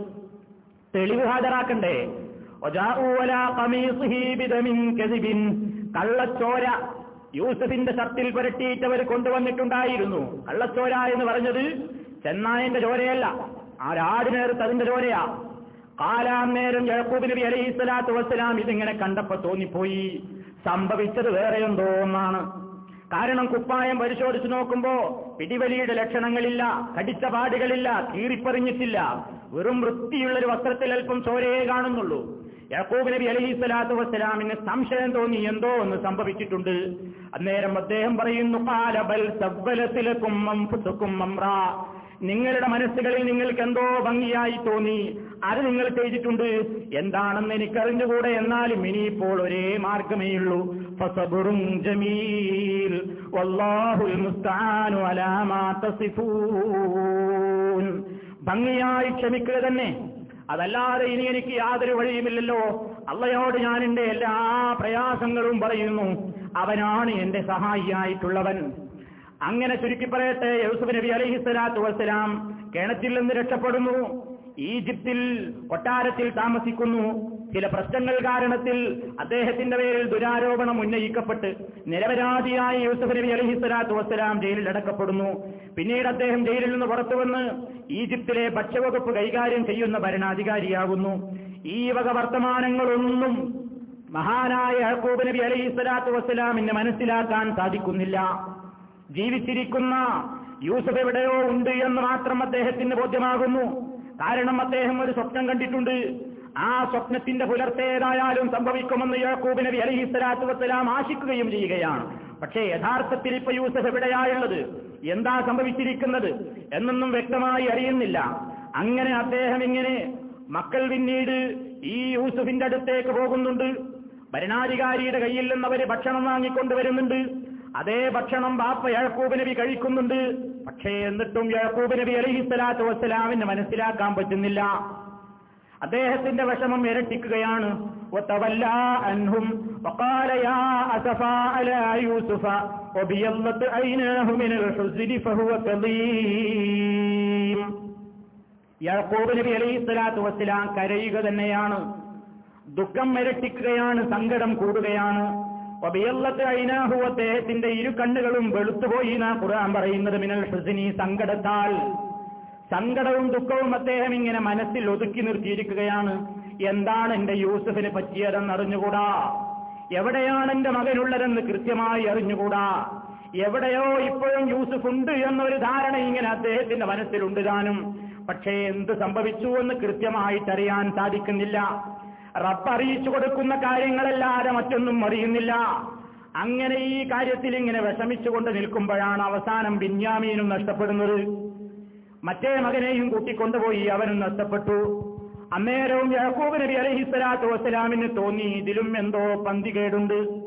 തെളിവ് ഹാജരാക്കണ്ടേ? കള്ളച്ചോര യൂസഫിന്റെ ഷർട്ടിൽ പുരട്ടിയിട്ടവർ കൊണ്ടുവന്നിട്ടുണ്ടായിരുന്നു. കള്ളച്ചോര എന്ന് പറഞ്ഞത് ചെന്നായന്റെ ചോരയല്ല. ആ ആരാടിനേർത്ത് അതിന്റെ ചോരയാ. കാലാം നേരം യഴക്കൂബ് നബി അലൈഹി സ്വലാത്തു വസ്സലാം ഇതിങ്ങനെ കണ്ടപ്പോ തോന്നിപ്പോയി. സംഭവിച്ചത് വേറെ എന്തോ ഒന്നാണ്. കാരണം കുപ്പായം പരിശോധിച്ചു നോക്കുമ്പോ പിടിവലിയുടെ ലക്ഷണങ്ങളില്ല കടിച്ച പാടുകളില്ല കീറിപ്പറിഞ്ഞിട്ടില്ല. വെറും വൃത്തിയുള്ളൊരു വസ്ത്രത്തിൽ അല്പം ചോരയെ കാണുന്നുള്ളൂ. യാക്കൂബ് നബി അലഹി സ്വലാത്തു വസ്സലാമിന് സംശയം തോന്നി എന്തോ ഒന്ന് സംഭവിച്ചിട്ടുണ്ട്. അന്നേരം അദ്ദേഹം പറയുന്നു നിങ്ങളുടെ മനസ്സുകളിൽ നിങ്ങൾക്ക് എന്തോ ഭംഗിയായി തോന്നി. അത് നിങ്ങൾ ചെയ്തിട്ടുണ്ട്. എന്താണെന്ന് എനിക്കറിഞ്ഞുകൂടെ? എന്നാലും ഇനിയിപ്പോൾ ഒരേ മാർഗമേയുള്ളൂ ഫസബുറും ജമീൽ. വല്ലാഹുൽ ഭംഗിയായി ക്ഷമിക്കുക തന്നെ. അതല്ലാതെ ഇനി എനിക്ക് യാതൊരു വഴിയുമില്ലല്ലോ. അള്ളയോട് ഞാൻ എന്റെ എല്ലാ പ്രയാസങ്ങളും പറയുന്നു. അവനാണ് എന്റെ സഹായിയായിട്ടുള്ളവൻ. അങ്ങനെ ചുരുക്കി പറയട്ടെ യൂസുഫ് നബി അലൈഹി സ്വലാത്തു വസ്സലാം കിണറ്റിൽ നിന്ന് രക്ഷപ്പെടുന്നു ഈജിപ്തിൽ കൊട്ടാരത്തിൽ താമസിക്കുന്നു. ചില പ്രശ്നങ്ങൾ കാരണത്തിൽ അദ്ദേഹത്തിന്റെ പേരിൽ ദുരാരോപണം ഉന്നയിക്കപ്പെട്ട് നിരപരാധിയായ യൂസഫ് നബി അലഹി സ്വലാത്തു വസ്സലാം ജയിലിൽ അടക്കപ്പെടുന്നു. പിന്നീട് അദ്ദേഹം ജയിലിൽ നിന്ന് പുറത്തു വന്ന് ഈജിപ്തിലെ ഭക്ഷ്യവകുപ്പ് കൈകാര്യം ചെയ്യുന്ന ഭരണാധികാരിയാകുന്നു. ഈ വക വർത്തമാനങ്ങളൊന്നും മഹാനായ യഹൂബ് നബി അലഹി സ്വലാത്തു വസ്സലാമിന് മനസ്സിലാക്കാൻ സാധിക്കുന്നില്ല. ജീവിച്ചിരിക്കുന്ന യൂസഫ് എവിടെയോ ഉണ്ട് എന്ന് മാത്രം അദ്ദേഹത്തിന് ബോധ്യമാകുന്നു. കാരണം അദ്ദേഹം ഒരു സ്വപ്നം കണ്ടിട്ടുണ്ട്. ആ സ്വപ്നത്തിന്റെ പുലർത്തേതായാലും സംഭവിക്കുമെന്ന് യാക്കൂബ് നബി അലഹി സ്വലാത്തു ആശിക്കുകയും ചെയ്യുകയാണ്. പക്ഷേ യഥാർത്ഥത്തിൽ ഇപ്പൊ യൂസഫ് എവിടെയായുള്ളത്? എന്താ സംഭവിച്ചിരിക്കുന്നത്? എന്നൊന്നും വ്യക്തമായി അറിയുന്നില്ല. അങ്ങനെ അദ്ദേഹം ഇങ്ങനെ മക്കൾ പിന്നീട് ഈ യൂസഫിന്റെ അടുത്തേക്ക് പോകുന്നുണ്ട്. ഭരണാധികാരിയുടെ കയ്യിൽ നിന്ന് അവർ ഭക്ഷണം വാങ്ങിക്കൊണ്ടുവരുന്നുണ്ട് അതേ ഭക്ഷണം ബാപ്പ യഴക്കൂബ് നബി കഴിക്കുന്നുണ്ട്. പക്ഷേ എന്നിട്ടും യഴക്കൂബ് നബി അലഹിസ്വലാത്തു വസ്സലാമിന് മനസ്സിലാക്കാൻ പറ്റുന്നില്ല. അദ്ദേഹത്തിന്റെ വിഷമം ഇരട്ടിക്കുകയാണ്. നബി വസ്സലാം കരയുക തന്നെയാണ്. ദുഃഖം ഇരട്ടിക്കുകയാണ് സങ്കടം കൂടുകയാണ്. അദ്ദേഹത്തിന്റെ ഇരു കണ്ണുകളും വെളുത്തുപോയി എന്നാ ഖുർആൻ പറയുന്നത് മിനൽ ഹുസിനി സങ്കടത്താൽ. സങ്കടവും ദുഃഖവും അദ്ദേഹം ഇങ്ങനെ മനസ്സിൽ ഒതുക്കി നിർത്തിയിരിക്കുകയാണ്. എന്താണ് എന്റെ യൂസഫിനെ പറ്റിയതെന്ന് അറിഞ്ഞുകൂടാ? എവിടെയാണ് എന്റെ മകനുള്ളതെന്ന് കൃത്യമായി അറിഞ്ഞുകൂടാ? എവിടെയോ ഇപ്പോഴും യൂസഫ് ഉണ്ട് എന്നൊരു ധാരണ ഇങ്ങനെ അദ്ദേഹത്തിന്റെ മനസ്സിലുണ്ട് താനും. പക്ഷേ എന്ത് സംഭവിച്ചു എന്ന് കൃത്യമായിട്ടറിയാൻ സാധിക്കുന്നില്ല. റബ്ബ് അറിയിച്ചു കൊടുക്കുന്ന കാര്യങ്ങളല്ലാതെ മറ്റൊന്നും അറിയുന്നില്ല. അങ്ങനെ ഈ കാര്യത്തിൽ ഇങ്ങനെ വിഷമിച്ചുകൊണ്ട് നിൽക്കുമ്പോഴാണ് അവസാനം ബിന്യാമീനും നഷ്ടപ്പെടുന്നത്. മറ്റേ മകനെയും കൂട്ടിക്കൊണ്ടുപോയി അവനും നഷ്ടപ്പെട്ടു. അന്നേരവും യഹൂബ് നബി അലഹിസ്വലാത്തു വസ്സലാമിന് തോന്നി ഇതിലും എന്തോ പന്തികേടുണ്ട്.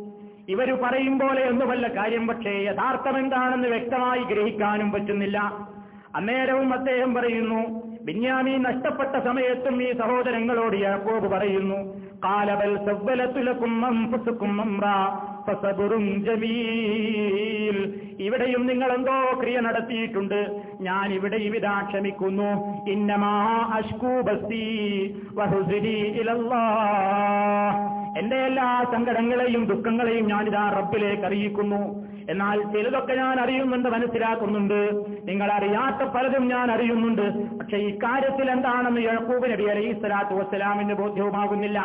ഇവർ പറയും പോലെ ഒന്നുമല്ല കാര്യം പക്ഷേ യഥാർത്ഥം എന്താണെന്ന് വ്യക്തമായി ഗ്രഹിക്കാനും പറ്റുന്നില്ല. അന്നേരവും അദ്ദേഹം പറയുന്നു ബിന്യാമി നഷ്ടപ്പെട്ട സമയത്തും ഈ സഹോദരങ്ങളോട് യാക്കോബ് പറയുന്നു കാലബൽ ഇവിടെയും നിങ്ങൾ എന്തോ ക്രിയ നടത്തിയിട്ടുണ്ട്. ഞാൻ ഇവിടെ ഇവിടാ ക്ഷമിക്കുന്നു. ഇന്നമാ അഷ്കൂബസ്തി എന്റെ എല്ലാ സങ്കടങ്ങളെയും ദുഃഖങ്ങളെയും ഞാനിതാ റബ്ബിലേക്ക് അറിയിക്കുന്നു. എന്നാൽ ചിലതൊക്കെ ഞാൻ അറിയുന്നുണ്ട് മനസ്സിലാക്കുന്നുണ്ട്. നിങ്ങൾ അറിയാത്ത പലതും ഞാൻ അറിയുന്നുണ്ട്. പക്ഷെ ഇക്കാര്യത്തിൽ എന്താണെന്ന് യഴക്കൂബ് നബി അലൈഹി സ്വലാത്തു വസ്സലാമിന് ബോധ്യവുമാകുന്നില്ല.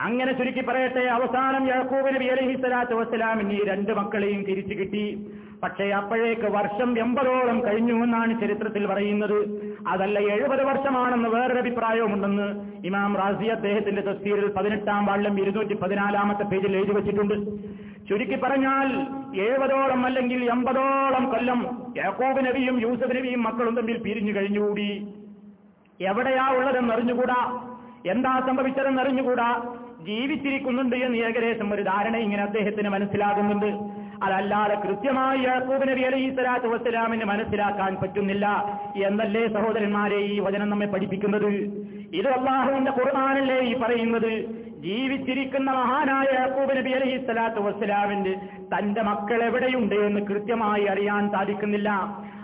അങ്ങനെ ചുരുക്കി പറയട്ടെ അവസാനം യഴക്കൂബ് നബി അലൈഹി സ്വലാത്തു വസ്സലാമിന് ഈ രണ്ട് മക്കളെയും തിരിച്ചു കിട്ടി. പക്ഷേ അപ്പോഴേക്ക് വർഷം എൺപതോളം കഴിഞ്ഞു എന്നാണ് ചരിത്രത്തിൽ പറയുന്നത്. അതല്ല എഴുപത് വർഷമാണെന്ന് വേറൊരു അഭിപ്രായവുമുണ്ടെന്ന് ഇമാം റാസി അദ്ദേഹത്തിന്റെ തസ്തീരിൽ പതിനെട്ടാം വാള്യം ഇരുന്നൂറ്റി പതിനാലാമത്തെ പേജിൽ എഴുതി വച്ചിട്ടുണ്ട്. ചുരുക്കി പറഞ്ഞാൽ എഴുപതോളം അല്ലെങ്കിൽ എൺപതോളം കൊല്ലം യാക്കൂബ് നബിയും യൂസഫ് നബിയും മക്കളും തമ്മിൽ പിരിഞ്ഞു കഴിഞ്ഞുകൂടി. എവിടെയാ ഉള്ളതെന്ന് അറിഞ്ഞുകൂടാ? എന്താ സംഭവിച്ചതെന്ന് അറിഞ്ഞുകൂടാ? ജീവിച്ചിരിക്കുന്നുണ്ട് എന്ന് ഏകദേശം ഒരു ധാരണ ഇങ്ങനെ അദ്ദേഹത്തിന് മനസ്സിലാകുന്നുണ്ട്. അതല്ലാതെ കൃത്യമായി യാക്കൂബ് നബി അലൈഹി സ്വലാത്തു വസ്സലാമിന് മനസ്സിലാക്കാൻ പറ്റുന്നില്ല. എന്നല്ലേ സഹോദരന്മാരെ ഈ വചനം നമ്മെ പഠിപ്പിക്കുന്നത്? ഇത് അള്ളാഹുവിന്റെ ഖുർആാനല്ലേ ഈ പറയുന്നത്? ജീവിച്ചിരിക്കുന്ന മഹാനായ യാക്കൂബ് നബി അലഹി സ്വലാത്തു വസ്സലാമിന്റെ തന്റെ മക്കൾ എവിടെയുണ്ട് എന്ന് കൃത്യമായി അറിയാൻ സാധിക്കുന്നില്ല.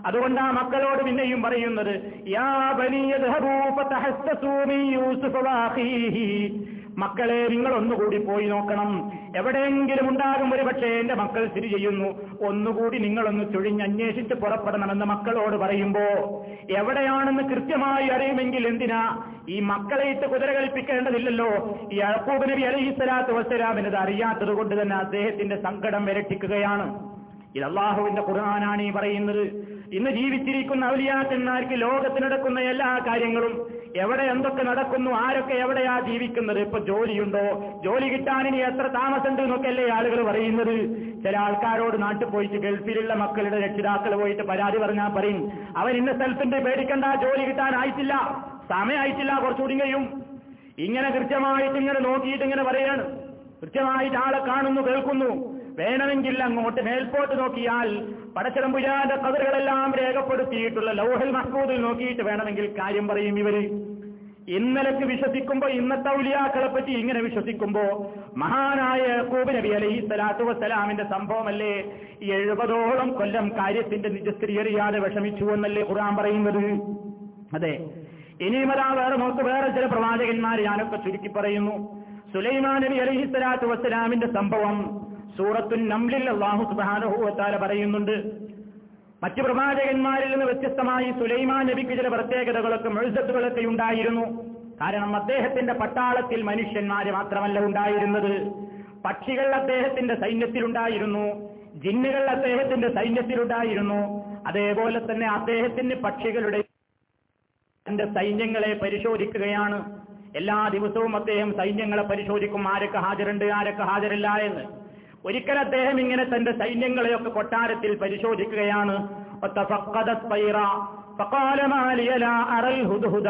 അതുകൊണ്ട് ആ മക്കളോട് പിന്നെയും പറയുന്നത് മക്കളെ നിങ്ങൾ ഒന്നുകൂടി പോയി നോക്കണം. എവിടെയെങ്കിലും ഉണ്ടാകും ഒരു പക്ഷേ എന്റെ മക്കൾ സ്ഥിതി ചെയ്യുന്നു. ഒന്നുകൂടി നിങ്ങളൊന്ന് ചൊഴിഞ്ഞന്വേഷിച്ച് പുറപ്പെടണമെന്ന് മക്കളോട് പറയുമ്പോ എവിടെയാണെന്ന് കൃത്യമായി അറിയുമെങ്കിൽ എന്തിനാ? ഈ മക്കളെ ഇട്ട് കുതിര കൽപ്പിക്കേണ്ടതില്ലല്ലോ ഈ അഴക്കൂബ് നബി അലൈഹി സ്വലാത്തു വസ്സലാമിനത് അറിയാത്തത് കൊണ്ട് തന്നെ അദ്ദേഹത്തിന്റെ സങ്കടം വിരട്ടിക്കുകയാണ്. ഇത് അള്ളാഹുവിന്റെ ഖുർആനാണ് ഈ പറയുന്നത്. ഇന്ന് ജീവിച്ചിരിക്കുന്ന ഔലിയാക്കന്മാർക്ക് ലോകത്തിനടക്കുന്ന എല്ലാ കാര്യങ്ങളും എവിടെ എന്തൊക്കെ നടക്കുന്നു ആരൊക്കെ എവിടെയാ ജീവിക്കുന്നത് ഇപ്പൊ ജോലിയുണ്ടോ? ജോലി കിട്ടാൻ ഇനി എത്ര താമസമുണ്ട് എന്നൊക്കെയല്ലേ ആളുകൾ പറയുന്നത്. ചില ആൾക്കാരോട് നാട്ടിൽ പോയിട്ട് ഗൾഫിലുള്ള മക്കളുടെ രക്ഷിതാക്കൾ പോയിട്ട് പരാതി പറഞ്ഞാൽ പറയും അവൻ ഇന്ന സ്ഥലത്തിന്റെ പേടിക്കണ്ട ജോലി കിട്ടാനായിട്ടില്ല സമയമായിട്ടില്ല കുറച്ചുകൂടി കഴിയും. ഇങ്ങനെ കൃത്യമായിട്ട് ഇങ്ങനെ നോക്കിയിട്ട് ഇങ്ങനെ പറയാണ്. കൃത്യമായിട്ട് ആളെ കാണുന്നു കേൾക്കുന്നു. വേണമെങ്കിൽ അങ്ങോട്ട് മേൽപോട്ട് നോക്കിയാൽ പടച്ചിറമ്പുരാന്റെ കതിറുകളെല്ലാം രേഖപ്പെടുത്തിയിട്ടുള്ള ലൗഹൽ മഹ്മൂദിൽ നോക്കിയിട്ട് വേണമെങ്കിൽ കാര്യം പറയും ഇവർ. ഇന്നലക്ക് വിശ്വസിക്കുമ്പോ ഇന്നത്തെ ഉലിയാക്കളെ പറ്റി ഇങ്ങനെ വിശ്വസിക്കുമ്പോ മഹാനായ കൂബ് നബി അലൈഹി സ്വലാത്തു വസ്സലാമിന്റെ സംഭവമല്ലേ? എഴുപതോളം കൊല്ലം കാര്യത്തിന്റെ നിജസ്ഥിതി അറിയാതെ വിഷമിച്ചു എന്നല്ലേ ഖുർആൻ പറയുന്നത്? അതെ. ഇനിയും അതാ വേറെ നോക്ക് വേറെ ചില പ്രവാചകന്മാർ ഞാനൊക്കെ ചുരുക്കി പറയുന്നു. സുലൈമാൻ നബി അലൈഹി സ്വലാത്തു വസ്സലാമിന്റെ സംഭവം സൂറത്തുൻ നംലിൽ അള്ളാഹു സുബാനുഭൂവത്താല പറയുന്നുണ്ട്. മറ്റു പ്രവാചകന്മാരിൽ നിന്ന് വ്യത്യസ്തമായി സുലൈമാൻ നബിക്ക് ചില പ്രത്യേകതകളൊക്കെ മെഴുസത്തുകളൊക്കെ ഉണ്ടായിരുന്നു. കാരണം അദ്ദേഹത്തിന്റെ പട്ടാളത്തിൽ മനുഷ്യന്മാര് മാത്രമല്ല ഉണ്ടായിരുന്നത്. പക്ഷികൾ അദ്ദേഹത്തിന്റെ സൈന്യത്തിലുണ്ടായിരുന്നു. ജിന്നുകൾ അദ്ദേഹത്തിന്റെ സൈന്യത്തിലുണ്ടായിരുന്നു. അതേപോലെ തന്നെ അദ്ദേഹത്തിന് പക്ഷികളുടെ തന്റെ സൈന്യങ്ങളെ പരിശോധിക്കുകയാണ്. എല്ലാ ദിവസവും അദ്ദേഹം സൈന്യങ്ങളെ പരിശോധിക്കും. ആരൊക്കെ ഹാജരുണ്ട് ആരൊക്കെ ഹാജരില്ല എന്ന്. ഒരിക്കൽ അദ്ദേഹം ഇങ്ങനെ തന്റെ സൈന്യങ്ങളെയൊക്കെ കൊട്ടാരത്തിൽ പരിശോധിക്കുകയാണ് فقال ما لي لا أرى الهدهد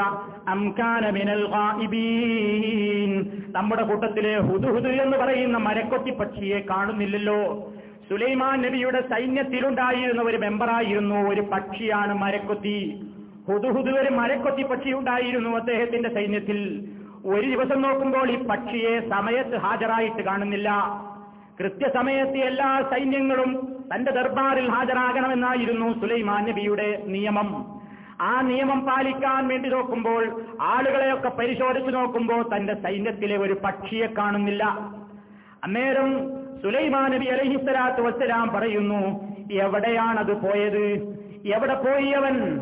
أم كان من الغائبين നമ്മുടെ കൂട്ടത്തിലെ ഹുദുഹുദ് എന്ന് പറയുന്ന മരക്കൊത്തി പക്ഷിയെ കാണുന്നില്ലല്ലോ സുലൈമാൻ നബിയുടെ സൈന്യത്തിലുണ്ടായിരുന്ന ഒരു മെമ്പറായിരുന്നു ഒരു പക്ഷിയാണ് മരക്കൊത്തി ഹുദുഹുദ് ഒരു മരക്കൊത്തി പക്ഷി ഉണ്ടായിരുന്നു അദ്ദേഹത്തിന്റെ സൈന്യത്തിൽ ഒരു ദിവസം നോക്കുമ്പോൾ ഈ പക്ഷിയെ സമയത്ത് ഹാജരായിട്ട് കാണുന്നില്ല കൃത്യസമയത്ത് എല്ലാ സൈന്യങ്ങളും തന്റെ ദർബാറിൽ ഹാജരാകണമെന്നായിരുന്നു സുലൈമാൻ നബിയുടെ നിയമം. ആ നിയമം പാലിക്കാൻ വേണ്ടി നോക്കുമ്പോൾ ആളുകളെയൊക്കെ പരിശോധിച്ചു നോക്കുമ്പോൾ തന്റെ സൈന്യത്തിലെ ഒരു പക്ഷിയെ കാണുന്നില്ല. അന്നേരം സുലൈമാൻ നബി അലഹിസ്വലാത്തു വസ്സലാം പറയുന്നു എവിടെയാണത് പോയത്? എവിടെ പോയി അവൻ?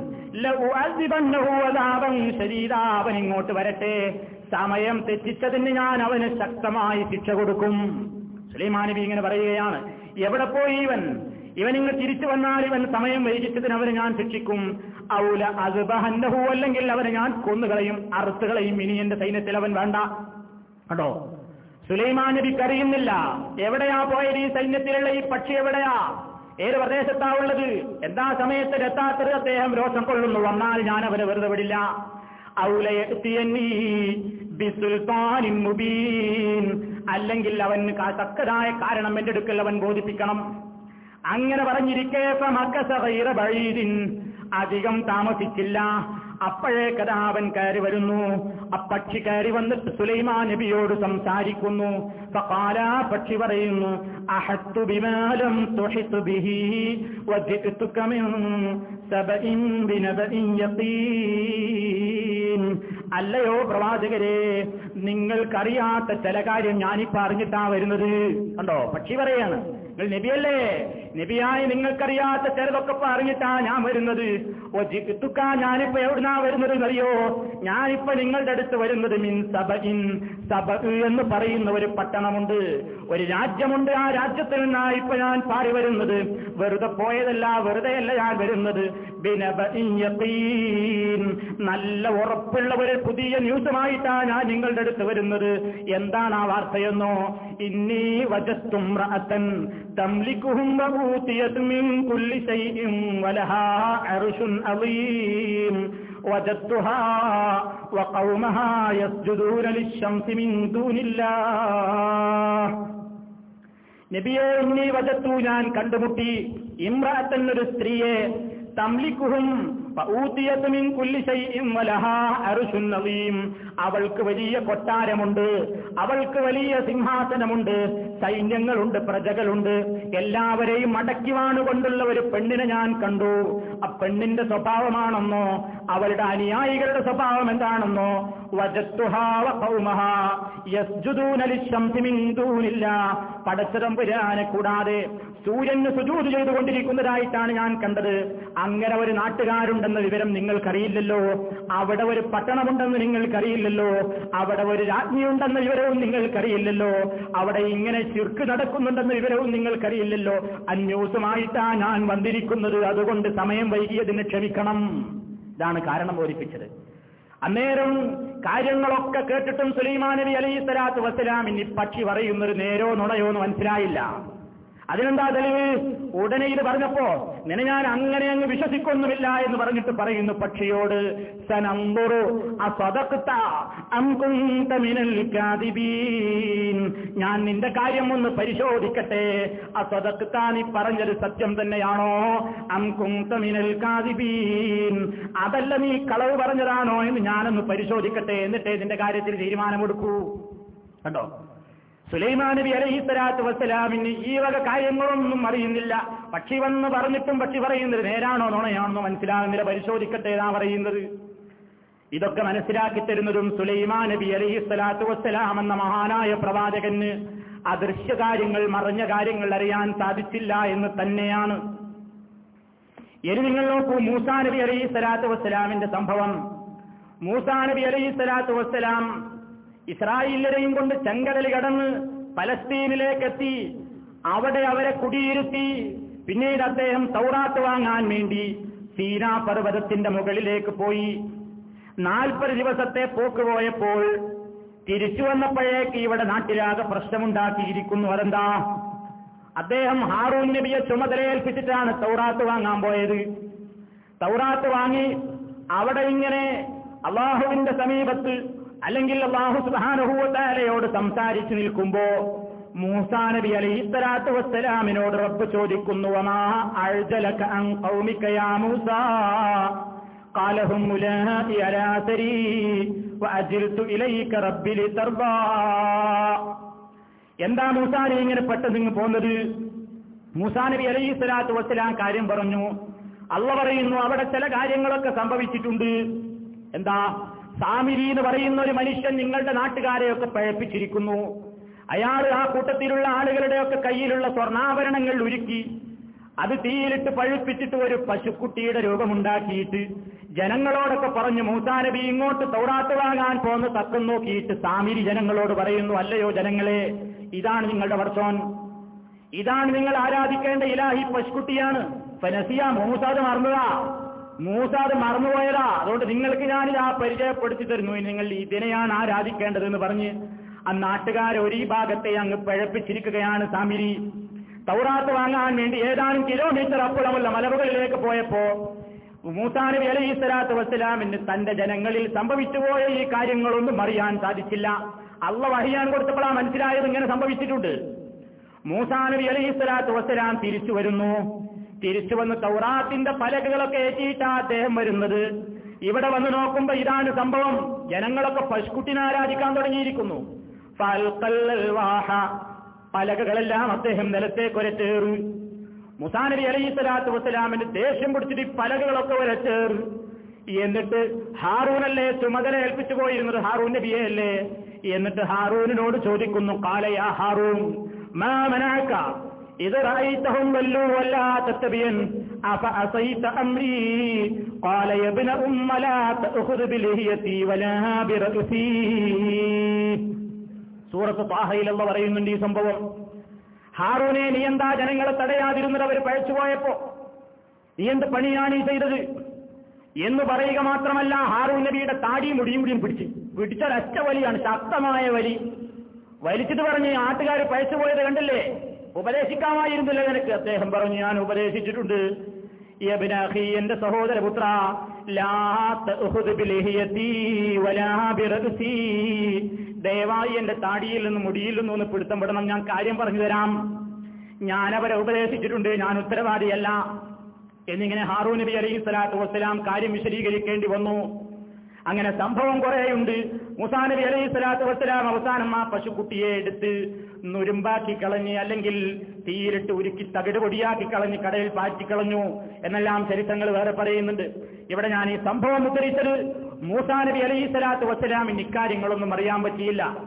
അവൻ ഇങ്ങോട്ട് വരട്ടെ. സമയം തെറ്റിച്ചതിന് ഞാൻ അവന് ശക്തമായി ശിക്ഷ കൊടുക്കും. സുലൈമാൻ നബി ഇങ്ങനെ പറയുകയാണ് എവിടെ പോയി ഇവൻ? ഇങ്ങനെ തിരിച്ചു വന്നാൽ ഇവൻ സമയം വൈകിച്ചതിന് അവരെ ഞാൻ ശിക്ഷിക്കും. ഔല അസുബഹന്നഹു അല്ലെങ്കിൽ അവരെ ഞാൻ കൊന്നുകളയും അറുത്തുകളയും. ഇനി എന്റെ സൈന്യത്തിൽ അവൻ വേണ്ട. കണ്ടോ? സുലൈമാൻ നബിക്ക് അറിയുന്നില്ല എവിടെയാ പോയത് ഈ സൈന്യത്തിലുള്ള ഈ പക്ഷി എവിടെയാ? ഏത് പ്രദേശത്താ ഉള്ളത്? എന്താ സമയത്ത് എത്താത്തത് അദ്ദേഹം രോഷം കൊള്ളുന്നു? വന്നാൽ ഞാൻ അവനെ വെറുതെ വിടില്ല. ഔലയെത്തിയ ബിസുൽത്താനിൻ മുബീൻ. അല്ലെങ്കിൽ അവന് തക്കതായ കാരണം എന്റെ അടുക്കൽ അവൻ ബോധിപ്പിക്കണം. അങ്ങനെ പറഞ്ഞിരിക്കേ ബഴീദിൻ അധികം താമസിച്ചില്ല. അപ്പോഴേക്കതാ അവൻ കയറി വരുന്നു. അപ്പക്ഷി കയറി വന്നിട്ട് സുലൈമാൻ നബിയോട് സംസാരിക്കുന്നു. ഫഖാല പക്ഷി പറയുന്നു അഹത്തു തുഹിത്തു ബിഹി സബഇൻ ബിനബഇൻ യഖീൻ. അല്ലയോ പ്രവാചകരെ നിങ്ങൾക്കറിയാത്ത ചില കാര്യം ഞാനിപ്പോ അറിഞ്ഞിട്ടാ വരുന്നത്. കണ്ടോ? പക്ഷി പറയാണ്. നിങ്ങൾ നബിയല്ലേ? നബിയായി നിങ്ങൾക്കറിയാത്ത ചിലതൊക്കെ ഇപ്പൊ അറിഞ്ഞിട്ടാ ഞാൻ വരുന്നത്. ഓ ജിത്തുക്ക ഞാനിപ്പോ എവിടുന്നാ വരുന്നത് അറിയോ ഞാനിപ്പോ നിങ്ങളുടെ അടുത്ത് വരുന്നത് മിൻ സബ ഇൻ സബ എന്ന് പറയുന്ന ഒരു പട്ടണമുണ്ട്. ഒരു രാജ്യമുണ്ട് ആ രാജ്യത്തിൽ നിന്നാ ഇപ്പൊ ഞാൻ പാറി വരുന്നത് വെറുതെ പോയതല്ല വെറുതെയല്ല ഞാൻ വരുന്നത് ബിനബഇൻ യഖീൻ. നല്ല ഉറപ്പുള്ള ഒരു പുതിയ ന്യൂസുമായിട്ടാ ഞാൻ നിങ്ങളുടെ അടുത്ത് വരുന്നത് എന്താണ് ആ വാർത്തയെന്നോ ഇന്നീ വജത്തും റഅത്തൻ തംലിക്കുഹും വഊതിയത് മിൻ കുല്ലി ശൈഇൻ വലഹാ അർശുൻ അളീം وجدتها وقومها يسجدون للشمس من دون الله നബിയെ ഇന്നീ വജത്തു ഞാൻ കണ്ടുമുട്ടി. ഇമ്രാത്തൻ ഒരു സ്ത്രീയെ തംലിക്കുഹും അവൾക്ക് വലിയ കൊട്ടാരമുണ്ട്. അവൾക്ക് വലിയ സിംഹാസനമുണ്ട്. സൈന്യങ്ങളുണ്ട് പ്രജകളുണ്ട്. എല്ലാവരെയും അടക്കിവാണുകൊണ്ടുള്ള ഒരു പെണ്ണിനെ ഞാൻ കണ്ടു. ആ പെണ്ണിന്റെ സ്വഭാവമാണെന്നോ അവളുടെ അനുയായികളുടെ സ്വഭാവം എന്താണെന്നോ പടച്ചതമ്പുരാനെ കൂടാതെ സൂര്യന് സുജൂത് ചെയ്തുകൊണ്ടിരിക്കുന്നതായിട്ടാണ് ഞാൻ കണ്ടത്. അങ്ങനെ ഒരു നാട്ടുകാരുണ്ടെന്ന വിവരം നിങ്ങൾക്കറിയില്ലല്ലോ. അവിടെ ഒരു പട്ടണമുണ്ടെന്ന് നിങ്ങൾക്കറിയില്ലല്ലോ അവിടെ ഒരു രാജ്ഞിയുണ്ടെന്ന വിവരവും നിങ്ങൾക്കറിയില്ലല്ലോ. അവിടെ ഇങ്ങനെ ചുർക്ക് നടക്കുന്നുണ്ടെന്ന വിവരവും നിങ്ങൾക്കറിയില്ലല്ലോ. അന്യൂസമായിട്ടാ ഞാൻ വന്നിരിക്കുന്നത്. അതുകൊണ്ട് സമയം വൈകിയതിന് ക്ഷമിക്കണം. ഇതാണ് കാരണം ഓരിപ്പിച്ചത് അന്നേരം കാര്യങ്ങളൊക്കെ കേട്ടിട്ടും സുലൈമാൻ നബി അലൈഹി സ്വലാത്തു പക്ഷി പറയുന്നത് നേരോ നുണയോ എന്ന് മനസ്സിലായില്ല. അതിനെന്താ തെളിവ് ഉടനെ ഇത് പറഞ്ഞപ്പോ നിന ഞാൻ അങ്ങനെ അങ്ങ് വിശ്വസിക്കൊന്നുമില്ല എന്ന് പറഞ്ഞിട്ട് പറയുന്നു. പക്ഷിയോട് ഞാൻ നിന്റെ കാര്യം ഒന്ന് പരിശോധിക്കട്ടെ. അസദക്ത നീ പറഞ്ഞത് സത്യം തന്നെയാണോ? അം കാതിബീൻ അതല്ല നീ കളവ് പറഞ്ഞതാണോ എന്ന് ഞാനൊന്ന് പരിശോധിക്കട്ടെ. എന്നിട്ടേ നിന്റെ കാര്യത്തിൽ തീരുമാനമെടുക്കൂ. കണ്ടോ? സുലൈമാൻ നബി അലഹി സ്വലാത്തു വസ്സലാമിന് ഈ വക കാര്യങ്ങളൊന്നും അറിയുന്നില്ല. പക്ഷി വന്ന് പറഞ്ഞിട്ടും പക്ഷി പറയുന്നത് നേരാണോ നുണയാണെന്നോ മനസ്സിലാകുന്നില്ല. പരിശോധിക്കട്ടെ എന്നാ പറയുന്നത്. ഇതൊക്കെ മനസ്സിലാക്കി തരുന്നതും സുലൈമാ നബി അലഹി സ്വലാത്തു വസ്സലാം എന്ന മഹാനായ പ്രവാചകന് അദൃശ്യ കാര്യങ്ങൾ മറഞ്ഞ കാര്യങ്ങൾ അറിയാൻ സാധിച്ചില്ല എന്ന് തന്നെയാണ്. ഇനി നിങ്ങൾ നോക്കൂ മൂസാ നബി അലഹി സ്വലാത്തു വസ്സലാമിന്റെ സംഭവം. മൂസാ നബി അലഹി സ്വലാത്തു വസ്സലാം ഇസ്രായേലരെയും കൊണ്ട് ചെങ്കടൽ കടന്ന് പലസ്തീനിലേക്കെത്തി അവിടെ അവരെ കുടിയിരുത്തി. പിന്നീട് അദ്ദേഹം തൗറാത്ത് വാങ്ങാൻ വേണ്ടി സീനാ പർവതത്തിന്റെ മുകളിലേക്ക് പോയി. നാൽപ്പത് ദിവസത്തെ പോക്ക് പോയപ്പോൾ തിരിച്ചു വന്നപ്പോഴേക്ക് ഇവിടെ നാട്ടിലാകെ പ്രശ്നമുണ്ടാക്കിയിരിക്കുന്നു. അതെന്താ? അദ്ദേഹം ഹാറൂൻ നബിയെ ചുമതലയേൽപ്പിച്ചിട്ടാണ് തൗറാത്ത് വാങ്ങാൻ പോയത്. തൗറാത്ത് വാങ്ങി അവിടെ ഇങ്ങനെ അള്ളാഹുവിന്റെ സമീപത്ത് അല്ലെങ്കിൽ അള്ളാഹു സുബാനുഭൂത്താലയോട് സംസാരിച്ചു നിൽക്കുമ്പോ മൂസാ നബി അലൈഹി സ്വലാത്തു വസ്സലാമിനോട് റബ്ബ് ചോദിക്കുന്നു വമാ അഴ്ജലക അൻ ഖൗമിക യാ മൂസാ قال هم أولئك على أثري وأجلت إليك رب لترضى എന്താ മൂസാനെ ഇങ്ങനെ പെട്ടെന്ന് ഇങ്ങ് പോകുന്നത് മൂസാ നബി അലൈഹി സ്വലാത്തു വസ്സലാം കാര്യം പറഞ്ഞു അള്ള പറയുന്നു അവിടെ ചില കാര്യങ്ങളൊക്കെ സംഭവിച്ചിട്ടുണ്ട് എന്താ സാമിരി എന്ന് പറയുന്ന ഒരു മനുഷ്യൻ നിങ്ങളുടെ നാട്ടുകാരെയൊക്കെ പഴപ്പിച്ചിരിക്കുന്നു. അയാൾ ആ കൂട്ടത്തിലുള്ള ആളുകളുടെയൊക്കെ കയ്യിലുള്ള സ്വർണാഭരണങ്ങൾ ഉരുക്കി അത് തീയിലിട്ട് പഴുപ്പിച്ചിട്ട് ഒരു പശുക്കുട്ടിയുടെ രൂപമുണ്ടാക്കിയിട്ട് ജനങ്ങളോടൊക്കെ പറഞ്ഞു മൂത്താനബി നബി ഇങ്ങോട്ട് തൗറാത്ത് വാങ്ങാൻ പോന്ന് തക്കം നോക്കിയിട്ട് സാമിരി ജനങ്ങളോട് പറയുന്നു അല്ലയോ ജനങ്ങളെ ഇതാണ് നിങ്ങളുടെ വർഷോൻ ഇതാണ് നിങ്ങൾ ആരാധിക്കേണ്ട ഇലാഹി പശുക്കുട്ടിയാണ്. ഫനസിയ മൂസാദ് മറന്നതാ. മൂസാദ് മറന്നുപോയതാ. അതുകൊണ്ട് നിങ്ങൾക്ക് ഞാനിത് ആ പരിചയപ്പെടുത്തി തരുന്നു. നിങ്ങൾ ഇതിനെയാണ് ആരാധിക്കേണ്ടത് എന്ന് പറഞ്ഞ് ആ നാട്ടുകാരെ ഒരു ഭാഗത്തെ അങ്ങ് പഴപ്പിച്ചിരിക്കുകയാണ് സാമിരി തൗറാത്ത് വാങ്ങാൻ വേണ്ടി ഏതാനും കിലോമീറ്റർ അപ്പുറമുള്ള മലവുകളിലേക്ക് പോയപ്പോ മൂസാനബി അലൈഹി സ്വലാത്തു വസ്സലാമിന് തന്റെ ജനങ്ങളിൽ സംഭവിച്ചുപോയ ഈ കാര്യങ്ങളൊന്നും അറിയാൻ സാധിച്ചില്ല. അള്ള വഹിയാൻ കൊടുത്തപ്പോഴാ മനസ്സിലായത് ഇങ്ങനെ സംഭവിച്ചിട്ടുണ്ട്. മൂസാനബി അലൈഹി സ്വലാത്തു വസ്സലാം തിരിച്ചു വരുന്നു. തിരിച്ചു വന്ന് തൗറാത്തിന്റെ പലകകളൊക്കെ ഏറ്റിയിട്ടാ അദ്ദേഹം വരുന്നത്. ഇവിടെ വന്ന് നോക്കുമ്പോ ഇതാണ് സംഭവം. ജനങ്ങളൊക്കെ പശുക്കുട്ടിനെ ആരാധിക്കാൻ തുടങ്ങിയിരിക്കുന്നു. പലകകളെല്ലാം അദ്ദേഹം നിലത്തേക്ക് ഒരച്ചേറി മുസാനബി അലൈഹി സ്വലാത്തു വസ്സലാമിന് ദേഷ്യം പിടിച്ചിട്ട് ഈ പലകകളൊക്കെ ഒരച്ചേറി എന്നിട്ട് ഹാറൂനല്ലേ ചുമതല ഏൽപ്പിച്ചു പോയിരുന്നത്? ഹാറൂൻ നബിയെ അല്ലേ എന്നിട്ട് ഹാറൂനിനോട് ചോദിക്കുന്നു കാലയാ ഹാറൂൻ സൂറത്ത് താഹയിലുള്ള പറയുന്നുണ്ട് ഈ സംഭവം. ഹാറൂനെ നീ എന്താ ജനങ്ങളെ തടയാതിരുന്നത്? അവർ പഴച്ചുപോയപ്പോ നീ എന്ത് പണിയാണ് ഈ ചെയ്തത്? എന്ന് പറയുക മാത്രമല്ല ഹാറൂൻ നബിയുടെ താടിയും മുടിയും മുടിയും പിടിച്ചു. പിടിച്ചൊരൊറ്റ വലിയാണ് ശക്തമായ വലി. വലിച്ചിട്ട് പറഞ്ഞ് ആട്ടുകാർ പഴച്ചുപോയത് കണ്ടില്ലേ? ഉപദേശിക്കാമായിരുന്നില്ല നിനക്ക്. അദ്ദേഹം പറഞ്ഞു ഞാൻ ഉപദേശിച്ചിട്ടുണ്ട്. യബ്നഖി എന്റെ സഹോദരപുത്ര. ദയവായി എന്റെ താടിയിൽ നിന്നും മുടിയിൽ നിന്നും ഒന്ന് പിടുത്തം പെടണം ഞാൻ കാര്യം പറഞ്ഞു തരാം. ഞാൻ അവരെ ഉപദേശിച്ചിട്ടുണ്ട്. ഞാൻ ഉത്തരവാദിയല്ല. എന്നിങ്ങനെ ഹാറൂ നബി അലൈഹി സ്വലാത്തു വസ്സലാം കാര്യം വിശദീകരിക്കേണ്ടി വന്നു. അങ്ങനെ സംഭവം കുറേയുണ്ട്. മുസാ നബി അലൈഹി സ്വലാത്തു വസ്സലാം അവസാനം ആ പശുക്കുട്ടിയെ എടുത്ത് നുരുമ്പാക്കി കളഞ്ഞ് അല്ലെങ്കിൽ തീയിലിട്ട് ഉരുക്കി തകിട് പൊടിയാക്കി കളഞ്ഞ് കടയിൽ പാറ്റിക്കളഞ്ഞു എന്നെല്ലാം ചരിത്രങ്ങൾ വേറെ പറയുന്നുണ്ട്. ഇവിടെ ഞാൻ ഈ സംഭവം ഉദ്ധരിച്ചത് മൂസാ നബി അലൈഹി സ്വലാത്തു വസ്സലാമിന് ഇക്കാര്യങ്ങളൊന്നും അറിയാൻ പറ്റിയില്ല.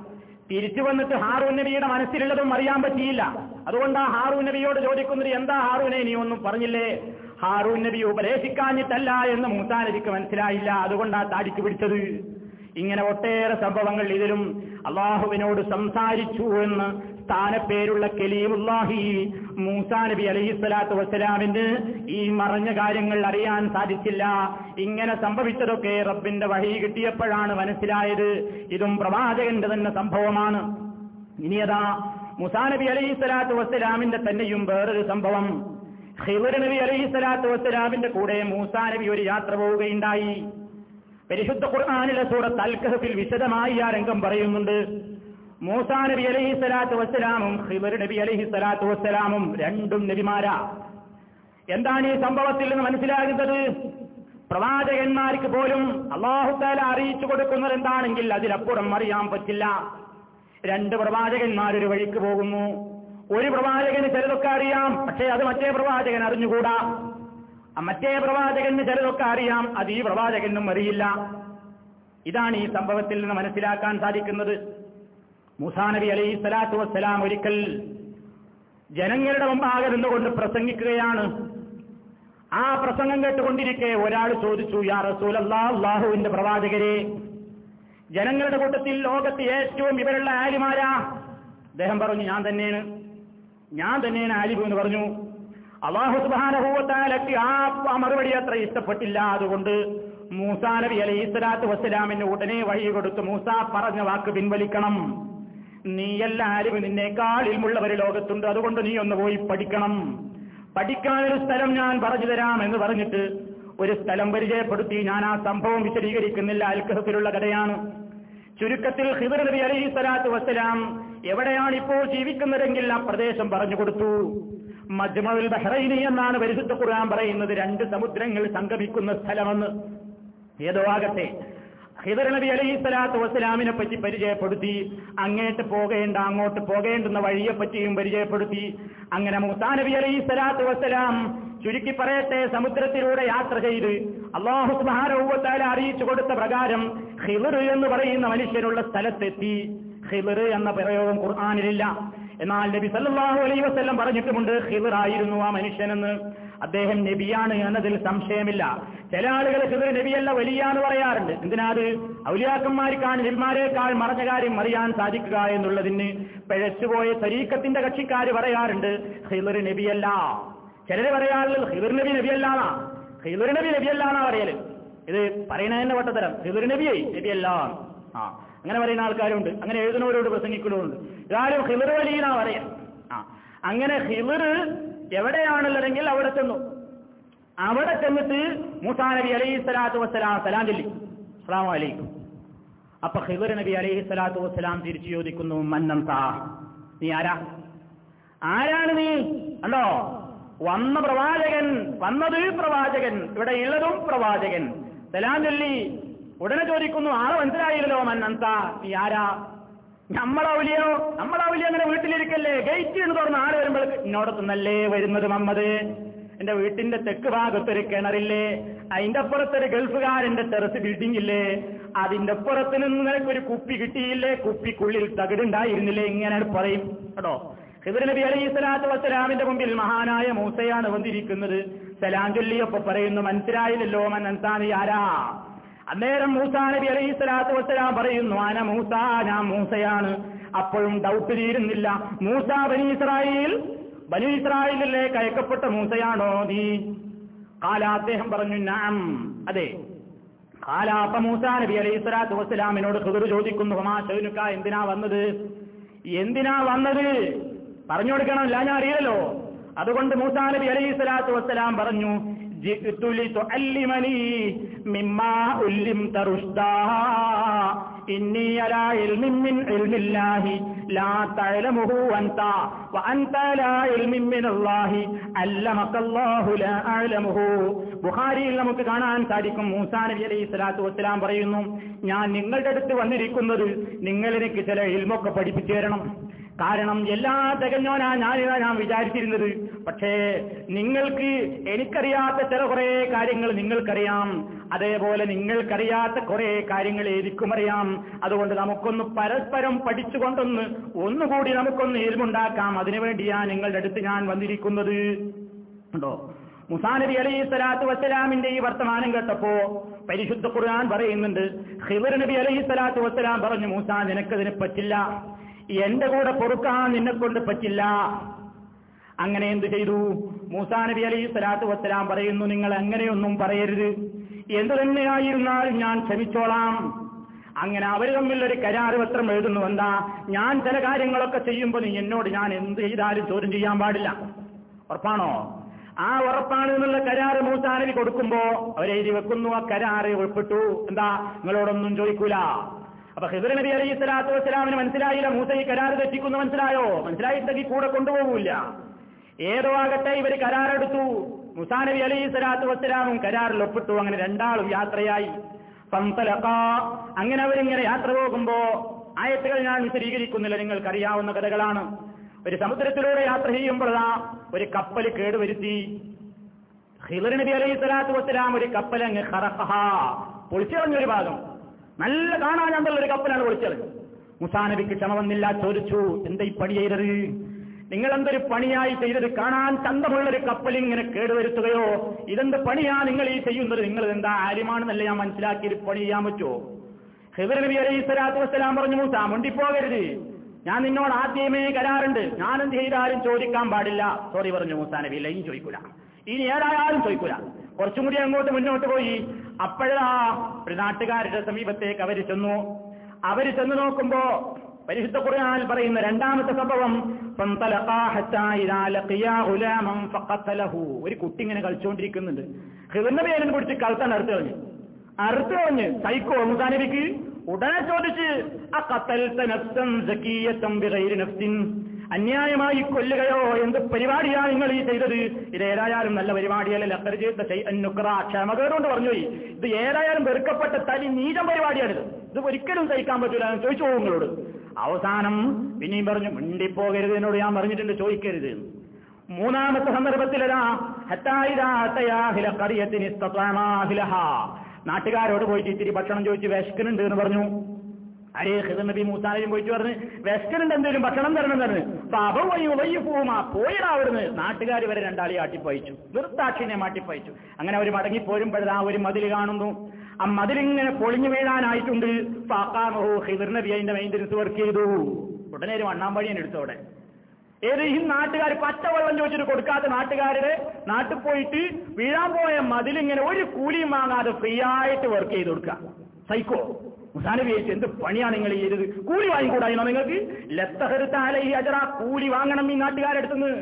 തിരിച്ചു വന്നിട്ട് ഹാറൂൻ നബിയുടെ മനസ്സിലുള്ളതും അറിയാൻ പറ്റിയില്ല. അതുകൊണ്ട് ആ നബിയോട് ചോദിക്കുന്നത് എന്താ ഹാറൂനെ നീ ഒന്നും പറഞ്ഞില്ലേ? ഹാറൂൻ നബി ഉപദേശിക്കാഞ്ഞിട്ടല്ല എന്ന് മൂസാ നബിക്ക് മനസ്സിലായില്ല. അതുകൊണ്ടാ താടിക്ക് പിടിച്ചത്. ഇങ്ങനെ ഒട്ടേറെ സംഭവങ്ങൾ ഇതിലും അള്ളാഹുവിനോട് സംസാരിച്ചു എന്ന് സ്ഥാനപ്പേരുള്ള കലീമുല്ലാഹി മൂസാ നബി അലഹിസ്വലാത്തു വസ്സലാമിന് ഈ മറഞ്ഞ കാര്യങ്ങൾ അറിയാൻ സാധിച്ചില്ല. ഇങ്ങനെ സംഭവിച്ചതൊക്കെ റബ്ബിന്റെ വഴി കിട്ടിയപ്പോഴാണ് മനസ്സിലായത്. ഇതും പ്രവാചകന്റെ തന്നെ സംഭവമാണ്. ഇനിയതാ മുസാ നബി അലഹിസ്വലാത്തു വസ്സലാമിന്റെ തന്നെയും വേറൊരു സംഭവം. ഹിവർ നബി അലഹിസ്വലാത്തു വസ്സലാമിന്റെ കൂടെ മൂസാ നബി ഒരു യാത്ര പോവുകയുണ്ടായി. പരിശുദ്ധ ഖുർആാനിലെ സൂറത്ത് അൽഖഹഫിൽ വിശദമായി ആ രംഗം പറയുന്നുണ്ട്. മൂസാ നബി അലഹി സ്വലാത്തു വസ്സലാമും ഹിബർ നബി അലഹി സ്വലാത്തു വസ്സലാമും രണ്ടും നബിമാരാ. എന്താണ് ഈ സംഭവത്തിൽ നിന്ന് മനസ്സിലാകുന്നത്? പ്രവാചകന്മാർക്ക് പോലും അള്ളാഹുത്താല അറിയിച്ചു കൊടുക്കുന്നത് എന്താണെങ്കിൽ അതിലപ്പുറം അറിയാൻ പറ്റില്ല. രണ്ട് പ്രവാചകന്മാർ ഒരു വഴിക്ക് പോകുന്നു. ഒരു പ്രവാചകന് ചിലതൊക്കെ അറിയാം പക്ഷേ അത് മറ്റേ പ്രവാചകൻ അറിഞ്ഞുകൂടാ. മറ്റേ പ്രവാചകന് ചിലതൊക്കെ അറിയാം അത് ഈ പ്രവാചകനും അറിയില്ല. ഇതാണ് ഈ സംഭവത്തിൽ നിന്ന് മനസ്സിലാക്കാൻ സാധിക്കുന്നത്. മുസാനബി അലൈഹി സ്വലാത്തു വസ്സലാം ഒരിക്കൽ ജനങ്ങളുടെ മുമ്പാകെ നിന്നുകൊണ്ട് പ്രസംഗിക്കുകയാണ്. ആ പ്രസംഗം കേട്ടുകൊണ്ടിരിക്കെ ഒരാൾ ചോദിച്ചു യാ റസൂൽ അള്ളാഹുവിന്റെ പ്രവാചകരെ ജനങ്ങളുടെ കൂട്ടത്തിൽ ലോകത്ത് ഏറ്റവും ഇവരുള്ള ആലിമാരാ? അദ്ദേഹം പറഞ്ഞു ഞാൻ തന്നെയാണ്. ഞാൻ തന്നെയാണ് ആലിബു എന്ന് പറഞ്ഞു. അള്ളാഹു സുബാനഹൂവത്താലക്ക് ആ മറുപടി അത്ര ഇഷ്ടപ്പെട്ടില്ല. അതുകൊണ്ട് മൂസാ നബി അലൈഹി സ്വലാത്തു വസ്സലാമിന് ഉടനെ വഴി കൊടുത്ത് മൂസ പറഞ്ഞ വാക്ക് പിൻവലിക്കണം. നീ എല്ലാവരും നിന്നേക്കാൾ ഇൽമുള്ളവർ ലോകത്തുണ്ട്. അതുകൊണ്ട് നീ ഒന്ന് പോയി പഠിക്കണം. പഠിക്കാനൊരു സ്ഥലം ഞാൻ പറഞ്ഞു തരാം എന്ന് പറഞ്ഞിട്ട് ഒരു സ്ഥലം പരിചയപ്പെടുത്തി. ഞാൻ ആ സംഭവം വിശദീകരിക്കുന്നില്ല. അൽക്കഹത്തിലുള്ള കഥയാണ്. ചുരുക്കത്തിൽ ഹിബർ നബി അലഹി സ്വലാത്തു വസ്സലാം എവിടെയാണ് ഇപ്പോൾ ജീവിക്കുന്നതെങ്കിൽ ആ പ്രദേശം പറഞ്ഞു കൊടുത്തു. മജ്മഉൽ ബഹ്റൈനി എന്നാണ് പരിശുദ്ധ ഖുർആൻ പറയുന്നത്. രണ്ട് സമുദ്രങ്ങൾ സംഗമിക്കുന്ന സ്ഥലമെന്ന്. ഏതോ ആകട്ടെ. ഹിദർ നബി അലൈഹി സ്വലാത്തു വസ്സലാമിനെ പറ്റി പരിചയപ്പെടുത്തി അങ്ങേട്ട് പോകേണ്ട അങ്ങോട്ട് പോകേണ്ടുന്ന വഴിയെ പറ്റിയും പരിചയപ്പെടുത്തി. അങ്ങനെ മുത്താ നബി അലൈഹി സ്വലാത്തു വസ്സലാം ചുരുക്കി പറയട്ടെ സമുദ്രത്തിലൂടെ യാത്ര ചെയ്ത് അള്ളാഹു സുബാനൂവത്താല അറിയിച്ചു കൊടുത്ത പ്രകാരം ഹിദർ എന്ന് പറയുന്ന മനുഷ്യനുള്ള സ്ഥലത്തെത്തി. ഹിദർ എന്ന പ്രയോഗം ഖുർആാനിലില്ല. എന്നാൽ നബി സല്ലാഹു അലൈഹി വസല്ലം പറഞ്ഞിട്ടുമുണ്ട് ഹിദർ ആയിരുന്നു ആ മനുഷ്യനെന്ന്. അദ്ദേഹം നബിയാണ് എന്നതിൽ സംശയമില്ല. ചില ആളുകൾ ഹിദർ നബിയല്ല വലിയാന്ന് പറയാറുണ്ട്. എന്തിനാ അത്? ഔലിയാക്കന്മാർക്കാണ് നബിമാരെക്കാൾ മറഞ്ഞ കാര്യം അറിയാൻ സാധിക്കുക എന്നുള്ളതിന് പിഴച്ചുപോയ തരീക്കത്തിന്റെ കക്ഷിക്കാർ പറയാറുണ്ട് ഹിദർ നബിയല്ല. ചിലര് പറയാറുള്ളത് ഹിദർ നബി നബിയല്ലാന്നാ ഹിദർ നബി നബിയല്ലാന്നാ പറയൽ? ഇത് പറയുന്നതിന്റെ വട്ടത്തരം ഹിദർ നബിയെ നബിയല്ല. ആ അങ്ങനെ പറയുന്ന ആൾക്കാരുണ്ട്. അങ്ങനെ എഴുതുന്നവരോട് പ്രസംഗിക്കുന്നവരുണ്ട്. ഇതാരും ഹിദർ വലിയെന്നാ പറയാ. ആ അങ്ങനെ ഹിദർ എവിടെയാണുള്ളതെങ്കിൽ അവിടെ ചെന്നു. അവിടെ ചെന്നിട്ട് മൂസാ നബി അലൈഹി സ്വലാത്തു വസ്സലാം സലാം ചൊല്ലി. അസ്സാം വലൈക്കും അപ്പൊ ഹിബർ നബി അലൈഹി സ്വലാത്തു വസ്സലാം തിരിച്ചു ചോദിക്കുന്നു മന്നന്താ നീ ആരാ? ആരാണ് നീ? അല്ലോ വന്ന പ്രവാചകൻ വന്നത് പ്രവാചകൻ ഇവിടെ ഉള്ളതും പ്രവാചകൻ. സലാം ചൊല്ലി. ഉടനെ ചോദിക്കുന്നു ആളെ മനസ്സിലായില്ലല്ലോ മന്നന്ത നീ ആരാ? നമ്മളൗലിയോ നമ്മളൗലിയോ അങ്ങനെ വീട്ടിലിരിക്കല്ലേ? ഗേറ്റ് എന്ന് പറഞ്ഞ ആൾ വരുമ്പോഴേക്ക് ഇന്നോടത്തുന്നല്ലേ വരുന്നത് മമ്മത് എന്റെ വീട്ടിന്റെ തെക്ക് ഭാഗത്തൊരു കിണറില്ലേ? അതിന്റെ അപ്പുറത്തൊരു ഗൾഫുകാരന്റെ ടെറസ് ബിൽഡിംഗ് ഇല്ലേ അതിന്റെ അപ്പുറത്ത് നിന്ന് നിനക്കൊരു കുപ്പി കിട്ടിയില്ലേ? കുപ്പിക്കുള്ളിൽ തകിടുണ്ടായിരുന്നില്ലേ? ഇങ്ങനെ പറയും. കേട്ടോ? ഹിബർ നബി അലൈഹി സ്വലാത്തു വസ്സലാമിന്റെ മുമ്പിൽ മഹാനായ മൂസയാണ് വന്നിരിക്കുന്നത്. സലാം ചൊല്ലിയപ്പോ പറയുന്നു മനസ്സിലായില്ലല്ലോ മന്നന്താനി ആരാ? അന്നേരം മൂസാ നബി അലൈഹി സ്വലാത്തു വസ്സലാം പറയുന്നു ആന മൂസ ഞാൻ മൂസയാണ്. അപ്പോഴും ഡൗട്ട് തീരുന്നില്ല. മൂസ ബനി ഇസ്രായേൽ ബനി ഇസ്രായേലിലേക്ക് അയക്കപ്പെട്ട മൂസയാണോ നീ? കാല അദ്ദേഹം പറഞ്ഞു നാം. അതെ. കാലാപ്പ മൂസാ നബി അലൈഹി സ്വലാത്തു വസ്സലാമിനോട് ഖുദർ ചോദിക്കുന്നു ഹുമാ ഷൗനുക്ക എന്തിനാ വന്നത്? എന്തിനാ വന്നത്? പറഞ്ഞു കൊടുക്കണം ഞാൻ അറിയല്ലോ അതുകൊണ്ട് മൂസാ നബി അലൈഹി സ്വലാത്തു വസ്സലാം പറഞ്ഞു ബുഹാരിയിൽ നമുക്ക് കാണാൻ സാധിക്കും. മൂസാ നബി അലൈഹി സ്വലാത്തു വസ്സലാം പറയുന്നു ഞാൻ നിങ്ങളുടെ അടുത്ത് വന്നിരിക്കുന്നത് നിങ്ങളെനിക്ക് ചില ഇൽമൊക്കെ പഠിപ്പിച്ചു തരണം. കാരണം എല്ലാ തികഞ്ഞോനാ ഞാനിതാ ഞാൻ വിചാരിച്ചിരുന്നത്. പക്ഷേ നിങ്ങൾക്ക് എനിക്കറിയാത്ത ചില കുറെ കാര്യങ്ങൾ നിങ്ങൾക്കറിയാം. അതേപോലെ നിങ്ങൾക്കറിയാത്ത കുറെ കാര്യങ്ങൾ എനിക്കും അറിയാം അതുകൊണ്ട് നമുക്കൊന്ന് പരസ്പരം പഠിച്ചുകൊണ്ടൊന്ന് ഒന്നുകൂടി നമുക്കൊന്ന് എരിവുണ്ടാക്കാം. അതിനുവേണ്ടിയാ നിങ്ങളുടെ അടുത്ത് ഞാൻ വന്നിരിക്കുന്നത്. ഉണ്ടോ? മുസാനബി അലൈഹി സ്വലാത്തു വസ്സലാമിന്റെ ഈ വർത്തമാനം കേട്ടപ്പോ പരിശുദ്ധ ഖുർആൻ പറയുന്നുണ്ട്. ഹിബർ നബി അലൈഹി സ്വലാത്തു വസ്സലാം പറഞ്ഞു മൂസാ നിനക്കതിന് പറ്റില്ല. എന്റെ കൂടെ പൊറുക്കാൻ നിന്നെ കൊണ്ട് പറ്റില്ല. അങ്ങനെ എന്ത് ചെയ്തു? മൂസാ നബി അലൈഹി സ്വലാത്തു വസ്സലാം പറയുന്നു നിങ്ങൾ അങ്ങനെയൊന്നും പറയരുത്. എന്തു തന്നെയായിരുന്നാലും ഞാൻ ക്ഷമിച്ചോളാം. അങ്ങനെ അവർ ഒരു കരാറ് പത്രം എഴുതുന്നു. എന്താ? ഞാൻ ചില കാര്യങ്ങളൊക്കെ ചെയ്യുമ്പോൾ നീ എന്നോട് ഞാൻ എന്ത് ചെയ്താലും ചോദ്യം ചെയ്യാൻ പാടില്ല. ഉറപ്പാണോ? ആ ഉറപ്പാണ് എന്നുള്ള കരാറ് മൂസാനബി കൊടുക്കുമ്പോ അവരെഴുതി വെക്കുന്നു. ആ കരാറ് ഉൾപ്പെട്ടു. എന്താ? നിങ്ങളോടൊന്നും ചോദിക്കൂല. അപ്പൊ ഹിബർ നബി അലൈഹി സ്വലാത്തു വസ്സലാമിന് മനസ്സിലായില്ല മൂസ ഈ കരാർ തെറ്റിക്കുന്നു മനസ്സിലായോ? മനസ്സിലായിട്ടെങ്കിൽ കൂടെ കൊണ്ടുപോകൂല ഏതോ ആകട്ടെ ഇവർ കരാറെടുത്തു. മുസാ നബി അലൈഹി സ്വലാത്തു വസ്സലാമും കരാറിൽ ഒപ്പിട്ടു. അങ്ങനെ രണ്ടാളും യാത്രയായി. അങ്ങനെ അവരിങ്ങനെ യാത്ര പോകുമ്പോ ആയത്തുകൾ ഞാൻ വിശദീകരിക്കുന്നില്ല. നിങ്ങൾക്കറിയാവുന്ന കഥകളാണ്. ഒരു സമുദ്രത്തിലൂടെ യാത്ര ചെയ്യുമ്പോഴാ ഒരു കപ്പൽ കേടുവരുത്തി. ഹിലർ നബി അലൈഹി സ്വലാത്തു വസ്സലാം ഒരു കപ്പൽ അങ്ങ് പൊളിച്ചിറങ്ങിയൊരു ഭാഗം. നല്ല കാണാൻ ചന്തള്ള ഒരു കപ്പലാണ് പൊളിച്ചത്. മുസാനബിക്ക് ക്ഷമ വന്നില്ല ചോദിച്ചു എന്താ ഈ പണി ചെയ്തത്? നിങ്ങൾ എന്തൊരു പണിയായി ചെയ്തത്? കാണാൻ ചന്തമുള്ളൊരു കപ്പൽ ഇങ്ങനെ കേടുവരുത്തുകയോ? ഇതെന്ത് പണിയാ നിങ്ങൾ ഈ ചെയ്യുന്നത്? നിങ്ങൾ എന്താ ആര്യമാണെന്നല്ല ഞാൻ മനസ്സിലാക്കി ഒരു പണി ചെയ്യാൻ പറ്റുമോ ഹിബർ അലൈഹി സ്വലാത്തു വസ്സലാം പറഞ്ഞു മൂസ മുണ്ടിപ്പോകരുത്. ഞാൻ നിന്നോട് ആദ്യമേ കരാറുണ്ട്. ഞാൻ എന്ത് ചെയ്താലും ചോദിക്കാൻ പാടില്ല. സോറി പറഞ്ഞു മൂസാ നബി ഇല്ല ഇനി ചോദിക്കൂല. ഇനി ഏതായാലും ചോദിക്കൂല. കുറച്ചും കൂടി അങ്ങോട്ട് മുന്നോട്ട് പോയി. അപ്പോഴാ ഒരു നാട്ടുകാരുടെ സമീപത്തേക്ക് അവർ ചെന്നു. അവർ ചെന്ന് നോക്കുമ്പോ പരിശുദ്ധ ഖുർആൻ പറയുന്ന രണ്ടാമത്തെ സംഭവം ഒരു കുട്ടി ഇങ്ങനെ കളിച്ചുകൊണ്ടിരിക്കുന്നുണ്ട് ഹൃദയം പേരിനെ പിടിച്ച് കളത്താൻ അറുത്ത് കളഞ്ഞു അറുത്ത് കളഞ്ഞ് സൈക്കോ മുസാനബിക്ക് ഉടനെ ചോദിച്ച് ആ കത്തൽത്ത അന്യായമായി കൊല്ലുകയോ എന്ത് പരിപാടിയാണ് നിങ്ങൾ ഈ ചെയ്തത്? ഇത് ഏതായാലും നല്ല പരിപാടിയല്ല? ലക്കർ ചെയ്ത നുക്ര ക്ഷമകേടുകൊണ്ട് പറഞ്ഞു ഇത് ഏതായാലും വെറുക്കപ്പെട്ട തനി നീചം പരിപാടിയാണിത് ഇത്. ഒരിക്കലും സഹിക്കാൻ പറ്റൂല. എന്ന് ചോദിച്ചു നിങ്ങളോട്. അവസാനം പിന്നെയും പറഞ്ഞു മിണ്ടിപ്പോകരുത് എന്നോട് ഞാൻ പറഞ്ഞിട്ടുണ്ട്. ചോദിക്കരുത്. മൂന്നാമത്തെ സന്ദർഭത്തിലതാ നാട്ടുകാരോട് പോയിട്ട് ഇത്തിരി ഭക്ഷണം ചോദിച്ച് വിശക്കുന്നുണ്ട് എന്ന് പറഞ്ഞു. അരേ ഹിദർ നബി പോയിട്ട് പറഞ്ഞ് വെസ്റ്റലിന്റെ എന്തെങ്കിലും ഭക്ഷണം തരണം തരണം പോവുമാ പോയിടാ അവിടുന്ന്. നാട്ടുകാർ വരെ രണ്ടാളി ആട്ടിപ്പയച്ചു. നിർത്താക്ഷിനെ മാട്ടിപ്പയച്ചു അങ്ങനെ അവർ ആ ഒരു മതിൽ കാണുന്നു. ആ മതിലിങ്ങനെ പൊളിഞ്ഞു വീഴാനായിട്ടുണ്ട്. പാക്കാമോ ഹിദർ നബി അതിന്റെ മെയിന്റനൻസ് വർക്ക് ചെയ്തു. ഉടനെ ഒരു വണ്ണാമ്പഴിയൻ എടുത്തോടെ ഏത് ഈ നാട്ടുകാർ പച്ചവെള്ളം ചോദിച്ചിട്ട് കൊടുക്കാത്ത നാട്ടുകാരുടെ നാട്ടിൽ പോയിട്ട് വീഴാൻ പോയ മതിലിങ്ങനെ ഒരു കൂലിയും വാങ്ങാതെ ഫ്രീ ആയിട്ട് വർക്ക് ചെയ്ത് കൊടുക്കുക. സൈക്കോ മുസാനബി എന്ത് പണിയാണ് നിങ്ങൾ ചെയ്തത്? കൂലി വാങ്ങിക്കൂടായിരുന്നോ നിങ്ങൾക്ക്? ലത്തഹരുത്താല ഈ അജറ കൂലി വാങ്ങണം ഈ നാട്ടുകാരടുത്തുനിന്ന്.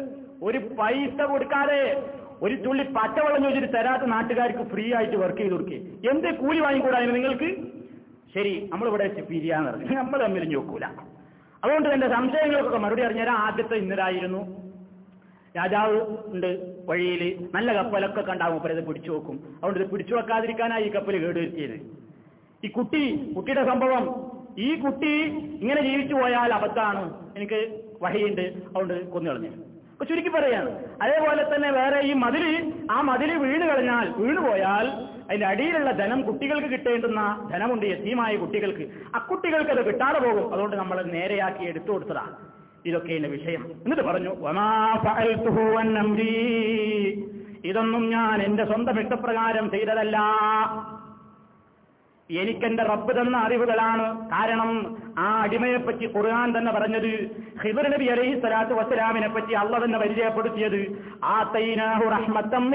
ഒരു പൈസ കൊടുക്കാതെ ഒരു തുള്ളി പച്ചവെള്ളം ചോദിച്ചിട്ട് തരാത്ത നാട്ടുകാർക്ക് ഫ്രീ ആയിട്ട് വർക്ക് ചെയ്ത് കൊടുക്കുക എന്ത് കൂലി വാങ്ങിക്കൂടായിരുന്നു നിങ്ങൾക്ക്? ശരി നമ്മളിവിടെ വെച്ച് പിരിയാന്ന് പറഞ്ഞു. നമ്മൾ തമ്മിൽ നോക്കൂല അതുകൊണ്ട് എന്റെ സംശയങ്ങൾക്കൊക്കെ മറുപടി അറിഞ്ഞാൽ ആദ്യത്തെ ഇന്നലായിരുന്നു രാജാവ് ഉണ്ട് വഴിയിൽ നല്ല കപ്പലൊക്കെ കണ്ടാവും. മൂപ്പരത് പിടിച്ചു വെക്കും. അതുകൊണ്ട് ഇത് പിടിച്ചു വെക്കാതിരിക്കാനായി ഈ കപ്പൽ കേടുവരുത്തിയത്. ഈ കുട്ടി കുട്ടിയുടെ സംഭവം. ഈ കുട്ടി ഇങ്ങനെ ജീവിച്ചു പോയാൽ അബദ്ധാണ് എനിക്ക് വഹയുണ്ട്. അതുകൊണ്ട് കൊന്നുകളഞ്ഞു അപ്പൊ ചുരുക്കി പറയാണ്. അതേപോലെ തന്നെ വേറെ ഈ മതിൽ ആ മതിൽ വീണ് കളഞ്ഞാൽ വീണു പോയാൽ അതിന്റെ അടിയിലുള്ള ധനം കുട്ടികൾക്ക് കിട്ടേണ്ടുന്ന ധനമുണ്ട് യസീമായ കുട്ടികൾക്ക്. ആ കുട്ടികൾക്ക് അത് കിട്ടാതെ പോകും. അതുകൊണ്ട് നമ്മൾ നേരെയാക്കി എടുത്തു കൊടുത്തതാണ് ഇതൊക്കെയാണ് വിഷയം. എന്നിട്ട് പറഞ്ഞു ഇതൊന്നും ഞാൻ എന്റെ സ്വന്തം ഇഷ്ടപ്രകാരം ചെയ്തതല്ല. എനിക്കെന്റെ റബ്ബ് തന്ന അറിവുകളാണ്. കാരണം ആ അടിമയെപ്പറ്റി ഖുർആൻ തന്നെ പറഞ്ഞത് ഹിബർ നബി അലൈഹി സ്വലാത്തു വസ്സലാമിനെ പറ്റി അള്ള തന്നെ പരിചയപ്പെടുത്തിയത്. ആ തൈനാഹു റഹ്മത്തം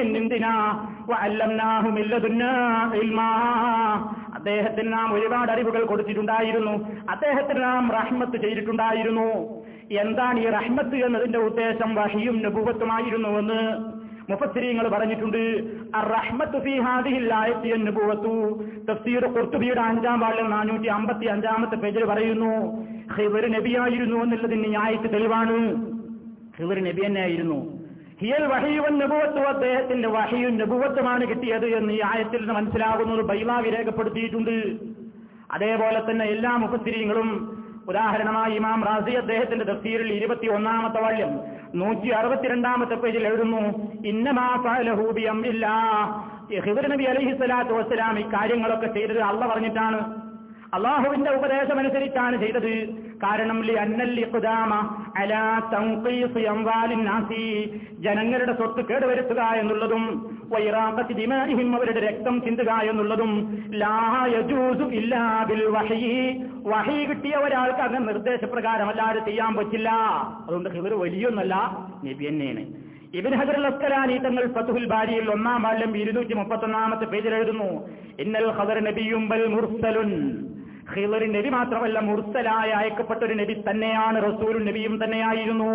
അദ്ദേഹത്തിന് നാം ഒരുപാട് അറിവുകൾ കൊടുത്തിട്ടുണ്ടായിരുന്നു. അദ്ദേഹത്തിന് നാം റഹ്മത്ത് ചെയ്തിട്ടുണ്ടായിരുന്നു. എന്താണ് ഈ റഹ്മത്ത് എന്നതിന്റെ ഉദ്ദേശം? വഹിയും നബുവത്തുമായിരുന്നുവെന്ന്. മുഫസ്സിരീങ്ങൾ പറഞ്ഞിട്ടുണ്ട് തഫ്സീർ ഖുർത്തുബിയുടെ അഞ്ചാം പാളിൽ നാനൂറ്റി അമ്പത്തി അഞ്ചാമത്തെ പേജിൽ പറയുന്നു ഹിവർ നബിയായിരുന്നു എന്നുള്ളതിന് ഈ ആയത്ത് തെളിവാണ്. ഹിവർ നബി തന്നെയായിരുന്നു. ഹിയൽ വഹയുവൻ നബുവത്തു അദ്ദേഹത്തിന്റെ വഹയും നബുവത്തുമാണ് കിട്ടിയത് എന്ന് ഈ ആയത്തിൽ നിന്ന് മനസ്സിലാകുന്നത് ബൈലാവി രേഖപ്പെടുത്തിയിട്ടുണ്ട്. അതേപോലെ തന്നെ എല്ലാ മുഫസ്സിരീങ്ങളും ഉദാഹരണമായി ഇമാം റാസി അദ്ദേഹത്തിന്റെ തഫ്സീറിൽ ഇരുപത്തി ഒന്നാമത്തെ വാള്യം നൂറ്റി അറുപത്തിരണ്ടാമത്തെ പേജിൽ എഴുതുന്നു ഇന്നമാ ഫഅലഹു ബിഅംരില്ലാ ഹിദർ നബി അലൈഹി സ്വലാത്തു വസ്സലാം ഈ കാര്യങ്ങളൊക്കെ ചെയ്തത് അള്ള പറഞ്ഞിട്ടാണ്. അള്ളാഹുവിന്റെ ഉപദേശമനുസരിച്ചാണ് ചെയ്തത്. കാരണം ജനങ്ങളുടെ സ്വത്ത് കേടുവരുത്തുക എന്നുള്ളതും അവരുടെ രക്തം ചിന്തുക എന്നുള്ളതും വഹി. കിട്ടിയ ഒരാൾക്ക് അങ്ങനെ നിർദ്ദേശപ്രകാരമല്ലാതെ ചെയ്യാൻ പറ്റില്ല. അതുകൊണ്ട് ഇവർ വലിയൊന്നല്ല നബി തന്നെയാണ്. ഇബിൻ ഹജർ അസ്കലാനി തങ്ങൾ ഫതുഹുൽ ബാരിയിൽ ഒന്നാം ബാല്യം ഇരുന്നൂറ്റി മുപ്പത്തൊന്നാമത്തെ പേജിൽ എഴുതുന്നു ഇന്നൽ ഖദർ നബിയും ബൽ മുർസലുൻ. ഖിദർ നബി മാത്രമല്ല മുർസലായ അയക്കപ്പെട്ട ഒരു നബി തന്നെയാണ് റസൂലും നബിയും തന്നെയായിരുന്നു.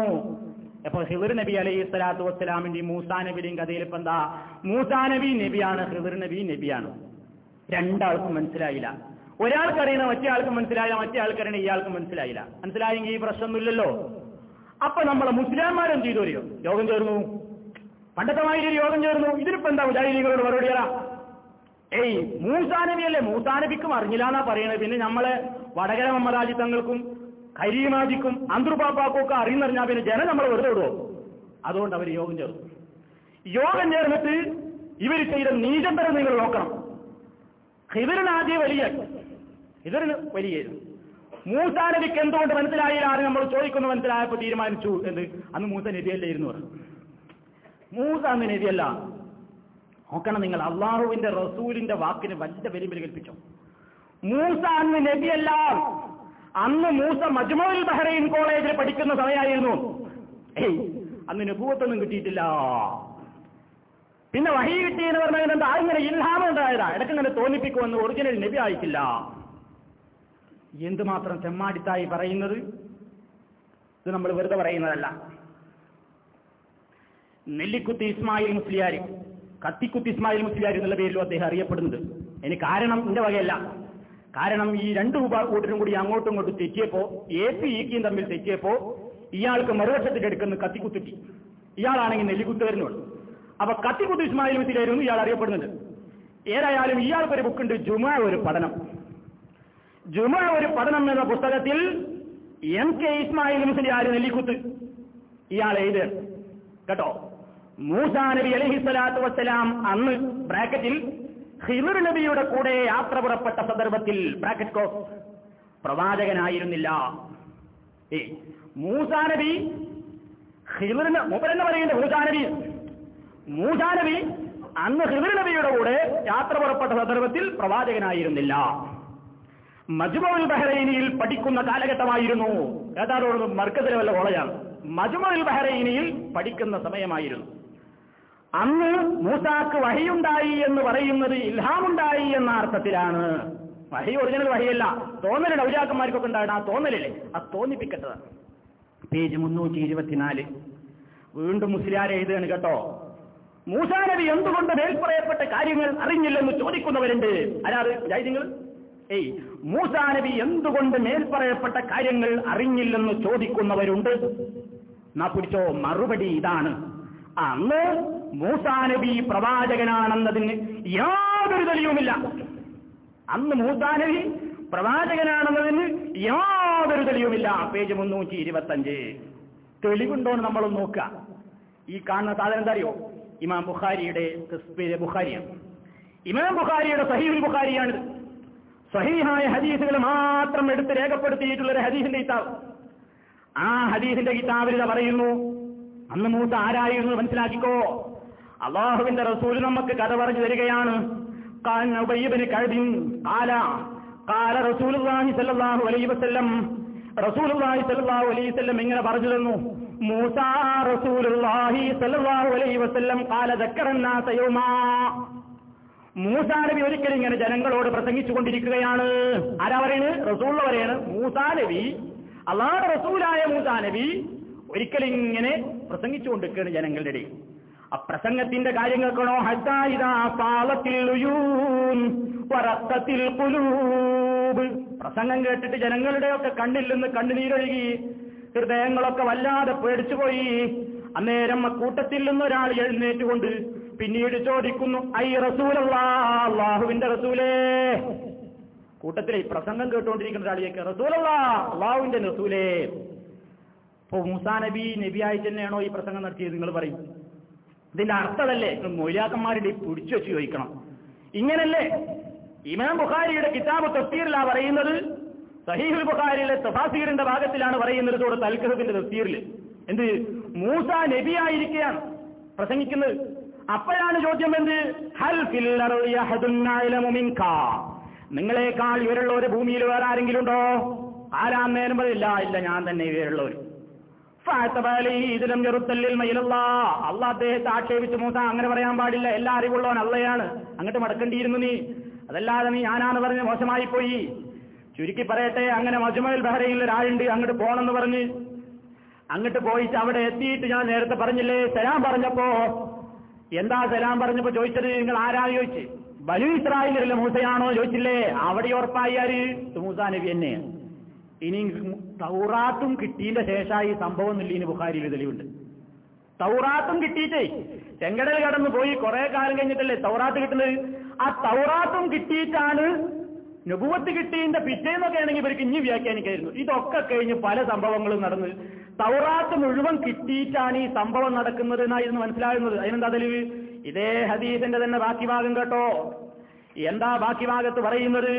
അപ്പൊ ഹിദർ നബി അലൈഹി സ്വലാത്തു വസ്സലാമിന്റെയും മൂസാ നബിയുടെയും കഥയിൽ ഇപ്പൊ എന്താ? മൂസാ നബി നബിയാണ് ഹിദർ നബി നബിയാണ്. രണ്ടാൾക്കും മനസ്സിലായില്ല. ഒരാൾക്കറിയുന്ന മറ്റേ ആൾക്ക് മനസ്സിലായില്ല മറ്റേ ആൾക്കറിയണ ഇയാൾക്ക് മനസ്സിലായില്ല. മനസ്സിലായെങ്കിൽ ഈ പ്രശ്നമൊന്നുമില്ലല്ലോ. അപ്പൊ നമ്മളെ മുസ്ലിംമാരും ചെയ്തു വരികയോ യോഗം ചേർന്നു. പണ്ടത്തെ മാതിരി ഒരു യോഗം ചേർന്നു. ഇതിനിപ്പോ എന്താ ഉദാഹരണികളോട് മറുപടി തരാ ഏയ് മൂസാനബിയല്ലേ? മൂസാനബിക്കും അറിഞ്ഞില്ല എന്നാ പറയണത്. പിന്നെ നമ്മളെ വടകര മമ്മദാജി തങ്ങൾക്കും കരീമാജിക്കും അന്തർപാപ്പാക്കും ഒക്കെ അറിയുന്നറിഞ്ഞാൽ പിന്നെ ജനം നമ്മൾ വെറുതെ വിടുവോ? അതുകൊണ്ട് അവർ യോഗം ചേർന്നു. യോഗം ചേർന്നിട്ട് ഇവർ ചെയ്ത നീചന്തരം നിങ്ങൾ നോക്കണം. ഹിതരനാദ്യ വലിയ ഹിതരന് വലിയായിരുന്നു മൂസാനബിക്ക് എന്തുകൊണ്ട് മനസ്സിലായില്ല ആരും നമ്മൾ ചോദിക്കുന്നു മനസ്സിലായപ്പോ തീരുമാനിച്ചു എന്ന് അന്ന് മൂസ നബിയല്ലായിരുന്നു പറഞ്ഞു. മൂസ അന്ന് നബിയല്ല. നോക്കണം നിങ്ങൾ. അള്ളാഹുവിന്റെ റസൂലിന്റെ വാക്കിന് വലിയ വെല്ലുവിളി കൽപ്പിച്ചു മൂസ അന്ന് നബിയല്ല. അന്ന് മൂസ മജ്മോൽ ബഹ്റൈൻ കോളേജിൽ പഠിക്കുന്ന സമയമായിരുന്നു. അന്ന് നബൂവത്തൊന്നും കിട്ടിയിട്ടില്ല. പിന്നെ വഹി കിട്ടി എന്ന് പറഞ്ഞാൽ എന്താ ഇങ്ങനെ ഇല്ലാമ ഉണ്ടായതാ. ഇടയ്ക്കിങ്ങനെ തോന്നിപ്പിക്കുമെന്ന് ഒറിജിനൽ നബി ആയിട്ടില്ല. എന്തുമാത്രം ചെമ്മാടിത്തായി പറയുന്നത്? ഇത് നമ്മൾ വെറുതെ പറയുന്നതല്ല. നെല്ലിക്കുത്തി ഇസ്മായിൽ മുസ്ലിയാർ കത്തിക്കുത്തി ഇസ്മായിൽ മുസ്ലിയാർ എന്നുള്ള പേരിലും അദ്ദേഹം അറിയപ്പെടുന്നത്. ഇനി കാരണം എന്റെ വകയല്ല. കാരണം ഈ രണ്ട് കൂട്ടരും കൂടി അങ്ങോട്ടും ഇങ്ങോട്ടും തെറ്റിയപ്പോ എ പി ഇക്കിയും തമ്മിൽ തെറ്റിയപ്പോ ഇയാൾക്ക് മറുവശത്തിൽ എടുക്കുന്ന കത്തിക്കുത്തിട്ടി ഇയാളാണെങ്കിൽ നെല്ലിക്കുത്തുകാരനുള്ളൂ അപ്പൊ കത്തിക്കുത്തി ഇസ്മായിൽ മുസ്ലിയായിരുന്നു ഇയാൾ അറിയപ്പെടുന്നത് ഏതായാലും ഇയാൾക്കൊരു ബുക്കുണ്ട് ജുമ ഒരു പഠനം. ജുമ ഒരു പഠനം എന്ന പുസ്തകത്തിൽ എം കെ ഇസ്മായിൽ മുസ്ലിയാർ നെല്ലിക്കുത്ത് ഇയാൾ എഴുത് കേട്ടോ? മൂസാ നബി അലഹി സ്വലാത്തു വസ്സലാം അന്ന് ബ്രാക്കറ്റിൽ ഹിമർ നബിയുടെ കൂടെ യാത്ര പുറപ്പെട്ട സന്ദർഭത്തിൽ ബ്രാക്കറ്റ് കോ പ്രവാചകനായിരുന്നില്ല. ഏ മൂസാ നബി ഹിറിന് മൂപ്പരെന്ന് പറയുന്നത് മൂസാ നബി മൂസാ നബി അന്ന് ഹിറിർ നബിയുടെ കൂടെ യാത്ര പുറപ്പെട്ട സന്ദർഭത്തിൽ പ്രവാചകനായിരുന്നില്ല. മജുമുൽ ബഹ്റൈനിയിൽ പഠിക്കുന്ന കാലഘട്ടമായിരുന്നു. ഏതാണ്ട് മർക്കത്തിലെ വല്ല കോളേജാണ്. മജുമുൽ ബഹ്റൈനിയിൽ പഠിക്കുന്ന സമയമായിരുന്നു. അന്ന് മൂസാക്ക് വഹിയുണ്ടായി എന്ന് പറയുന്നത് ഇൽഹാമുണ്ടായി എന്ന അർത്ഥത്തിലാണ്. വഹി ഒറിജിനൽ വഹിയല്ല. തോന്നലുണ്ട് ഔരാക്കന്മാർക്കൊക്കെ ഉണ്ടായിട്ട് ആ തോന്നലില്ലേ? ആ തോന്നിപ്പിക്കട്ടതാണ് പേജ് മുന്നൂറ്റി ഇരുപത്തിനാല് വീണ്ടും മുസ്ലിയാരെ എഴുതുകയാണ് കേട്ടോ. മൂസാ നബി എന്തുകൊണ്ട് മേൽപ്പറയപ്പെട്ട കാര്യങ്ങൾ അറിഞ്ഞില്ലെന്ന് ചോദിക്കുന്നവരുണ്ട്. ആരാത്? നിങ്ങൾ? ഏയ് മൂസാ നബി എന്തുകൊണ്ട് മേൽപ്പറയപ്പെട്ട കാര്യങ്ങൾ അറിഞ്ഞില്ലെന്ന് ചോദിക്കുന്നവരുണ്ട്? നാ പിടിച്ചോ മറുപടി ഇതാണ്. അന്ന് മൂസാ നബി പ്രവാചകനാണെന്നതിന് യാതൊരു തെളിവുമില്ല. അന്ന് മൂസാ നബി പ്രവാചകനാണെന്നതിന് യാതൊരു തെളിവുമില്ല. പേജ് മുന്നൂറ്റി ഇരുപത്തഞ്ച് തെളിവുണ്ടോന്ന് നമ്മൾ നോക്കുക. ഈ കാണുന്ന സാധനം എന്താ അറിയോ? ഇമാം ബുഖാരിയുടെ ബുഖാരിയാണ്. ഇമാം ബുഖാരിയുടെ സഹീഹുൽ ബുഖാരിയാണിത് സഹീഹായ ഹദീസുകൾ മാത്രം എടുത്ത് രേഖപ്പെടുത്തിയിട്ടുള്ള ഒരു ഹദീസിന്റെ കിതാബ്. ആ ഹദീസിന്റെ കിതാബിൽ പറയുന്നു. അന്ന് മൂത്ത ആരായിരുന്നു മനസ്സിലാക്കിക്കോ. അള്ളാഹുവിന്റെ റസൂൽ നമുക്ക് കഥ പറഞ്ഞു തരികയാണ്. ഇങ്ങനെ പറഞ്ഞു തന്നു. മൂസാനബി ഒരിക്കലും ഇങ്ങനെ ജനങ്ങളോട് പ്രസംഗിച്ചു കൊണ്ടിരിക്കുകയാണ്. ആരാ പറയണ്? റസൂള്ള പറയാണ്. മൂസാ അള്ളാഹ് റസൂലായ മൂസാനബി ഒരിക്കലും ഇങ്ങനെ പ്രസംഗിച്ചു കൊണ്ടിരിക്കുകയാണ് ജനങ്ങളുടെ ഇടയിൽ. ആ കാര്യങ്ങൾക്കണോ? വറക്കത്തിൽ പ്രസംഗം കേട്ടിട്ട് ജനങ്ങളുടെയൊക്കെ കണ്ണിൽ നിന്ന് കണ്ണുനീരൊഴുകി ഹൃദയങ്ങളൊക്കെ വല്ലാതെ പേടിച്ചുപോയി. അന്നേരം കൂട്ടത്തിൽ നിന്നൊരാൾ എഴുന്നേറ്റുകൊണ്ട് പിന്നീട് ചോദിക്കുന്നു ഐ റസൂലല്ലാഹുവിന്റെ റസൂലേ? കൂട്ടത്തിലെ പ്രസംഗം കേട്ടുകൊണ്ടിരിക്കുന്ന ഒരാളിലേക്ക് റസൂലല്ലാ അള്ളാഹുവിന്റെ റസൂലേ? ഇപ്പൊ മൂസാ നബി നബിയായി തന്നെയാണോ ഈ പ്രസംഗം നടത്തിയത്? നിങ്ങൾ പറയും. ഇതിന്റെ അർത്ഥമല്ലേ മൊയ്ലാക്കന്മാരുടെ പിടിച്ചു വെച്ച് ചോദിക്കണം. ഇങ്ങനല്ലേ? ഇമാം ബുഖാരിയുടെ കിതാബ് തഫ്സീറിലാ പറയുന്നത്. സഹീഹുൽ ബുഖാരിയിലെ തഫാസീറിന്റെ ഭാഗത്തിലാണ് പറയുന്നത് ഇവിടെ തൽക്കഹബിന്റെ തഫ്സീറിൽ എന്ത്? മൂസ നബിയായിരിക്കുകയാണ് പ്രസംഗിക്കുന്നത്. അപ്പോഴാണ് ചോദ്യം എന്ത്? ഹൽ നിങ്ങളെക്കാൾ ഇവരുള്ള ഒരു ഭൂമിയിൽ വേറെ ആരെങ്കിലും ഉണ്ടോ? ആരാ നേരം പറയില്ല ഇല്ല ഞാൻ തന്നെ ഇവരുള്ളവർ ഇതിലും ചെറുത്തല്ലിൽ മയിലല്ല. അല്ല അദ്ദേഹത്തെ ആക്ഷേപിച്ച് മൂസ അങ്ങനെ പറയാൻ പാടില്ല. എല്ലാ അറിവുള്ളവൻ അള്ളയാണ്. അങ്ങോട്ട് മടക്കേണ്ടിയിരുന്നു നീ. അതല്ലാതെ നീ ഞാനാണ് പറഞ്ഞ് മോശമായി പോയി ചുരുക്കി പറയട്ടെ അങ്ങനെ മജുമൽ ബഹ്റൈനിൽ ഒരാളുണ്ട് അങ്ങോട്ട് പോണെന്ന് പറഞ്ഞ്. അങ്ങോട്ട് പോയിട്ട് അവിടെ എത്തിയിട്ട് ഞാൻ നേരത്തെ പറഞ്ഞില്ലേ സലാം പറഞ്ഞപ്പോ എന്താ സലാം പറഞ്ഞപ്പോ ചോദിച്ചത്? നിങ്ങൾ ആരാ ചോദിച്ച്? ബലു ഇസ്രായേലിലെ മൂസയാണോ ചോദിച്ചില്ലേ? അവിടെ ഉറപ്പായി ആര്? മൂസാ നബി തന്നെ ഇനി തൗറാത്തും കിട്ടിയതിന്റെ ശേഷമായി സംഭവം ഇനി ബുഖാരിയിൽ തെളിവുണ്ട്. തൗറാത്തും കിട്ടിയിട്ടേ. ചെങ്കടൽ കടന്നു പോയി കുറെ കാലം കഴിഞ്ഞിട്ടല്ലേ തൗറാത്ത് കിട്ടുന്നത്? ആ തൗറാത്തും കിട്ടിയിട്ടാണ് നുപുവത്ത് കിട്ടിയതിന്റെ പിറ്റേന്നൊക്കെ ആണെങ്കിൽ ഇവർക്ക് ഇനി വ്യാഖ്യാനിക്കായിരുന്നു. ഇതൊക്കെ കഴിഞ്ഞ് പല സംഭവങ്ങളും നടന്നു. തൗറാത്ത് മുഴുവൻ കിട്ടിയിട്ടാണ് ഈ സംഭവം നടക്കുന്നത് എന്നായിരുന്നു മനസ്സിലാകുന്നത്. അതിനെന്താ തെളിവ്? ഇതേ ഹദീസിന്റെ തന്നെ ബാക്കി ഭാഗം കേട്ടോ. എന്താ ബാക്കി ഭാഗത്ത് പറയുന്നത്?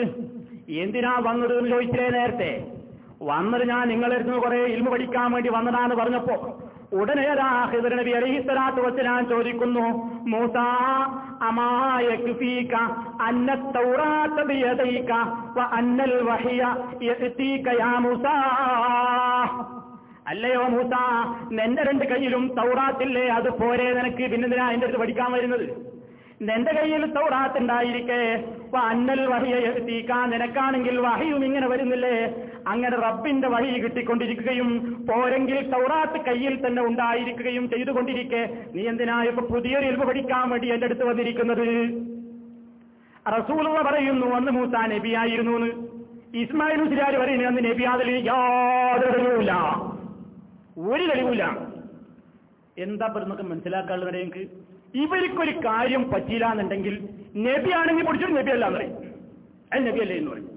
എന്തിനാ വന്നത് എന്ന് ചോദിച്ചില്ലേ നേരത്തെ? വന്നത് ഞാൻ നിങ്ങളെ കുറെ ഇൽമ പഠിക്കാൻ വേണ്ടി വന്നതാന്ന് പറഞ്ഞപ്പോ ഉടനെ ഹിദർ നബി അലൈഹി സ്വലാത്തു ചോദിക്കുന്നു മൂസ ബിയദൈക വ അന്നൽ വഹിയ യാ മൂസ. അല്ലയോ മൂസ നിന്റെ രണ്ട് കയ്യിലും തൗറാത്തില്ലേ? അത് പോരെ നിനക്ക് പിന്നെന്തിനാ എന്റെ അടുത്ത് പഠിക്കാൻ വരുന്നത്? നിന്റെ കയ്യിൽ തൗറാത്ത് ഉണ്ടായിരിക്കെ. അന്നൽ വഹിയ എത്തിക്കാൻ നിനക്കാണെങ്കിൽ വഹിയും ഇങ്ങനെ വരുന്നില്ലേ? അങ്ങനെ റബ്ബിന്റെ വഹി കിട്ടിക്കൊണ്ടിരിക്കുകയും പോരെങ്കിൽ തൗറാത്ത് കയ്യിൽ തന്നെ ഉണ്ടായിരിക്കുകയും ചെയ്തുകൊണ്ടിരിക്കെ. നീ എന്തിനാ ഇപ്പൊ പുതിയൊരു ഇൽവ് പഠിക്കാൻ വേണ്ടി എന്റെ അടുത്ത് വന്നിരിക്കുന്നത്? റസൂലുള്ള പറയുന്നു അന്ന് മൂസ നബിയായിരുന്നു എന്ന്. ഇസ്മായിൽ മുസ്ലിയാർ പറയുന്നു അന്ന് നബി അതിൽ യാതൊരു ഒരു തെളിവില്ല എന്താ പറഞ്ഞൊക്കെ മനസ്സിലാക്കാനുള്ളത് എനിക്ക് ഇവർക്കൊരു കാര്യം പറ്റിയില്ല എന്നുണ്ടെങ്കിൽ നബി ആണെങ്കിൽ പിടിച്ചൊരു നബി അല്ല എന്ന് പറയും. അത് നബി അല്ലേ എന്ന് പറയും.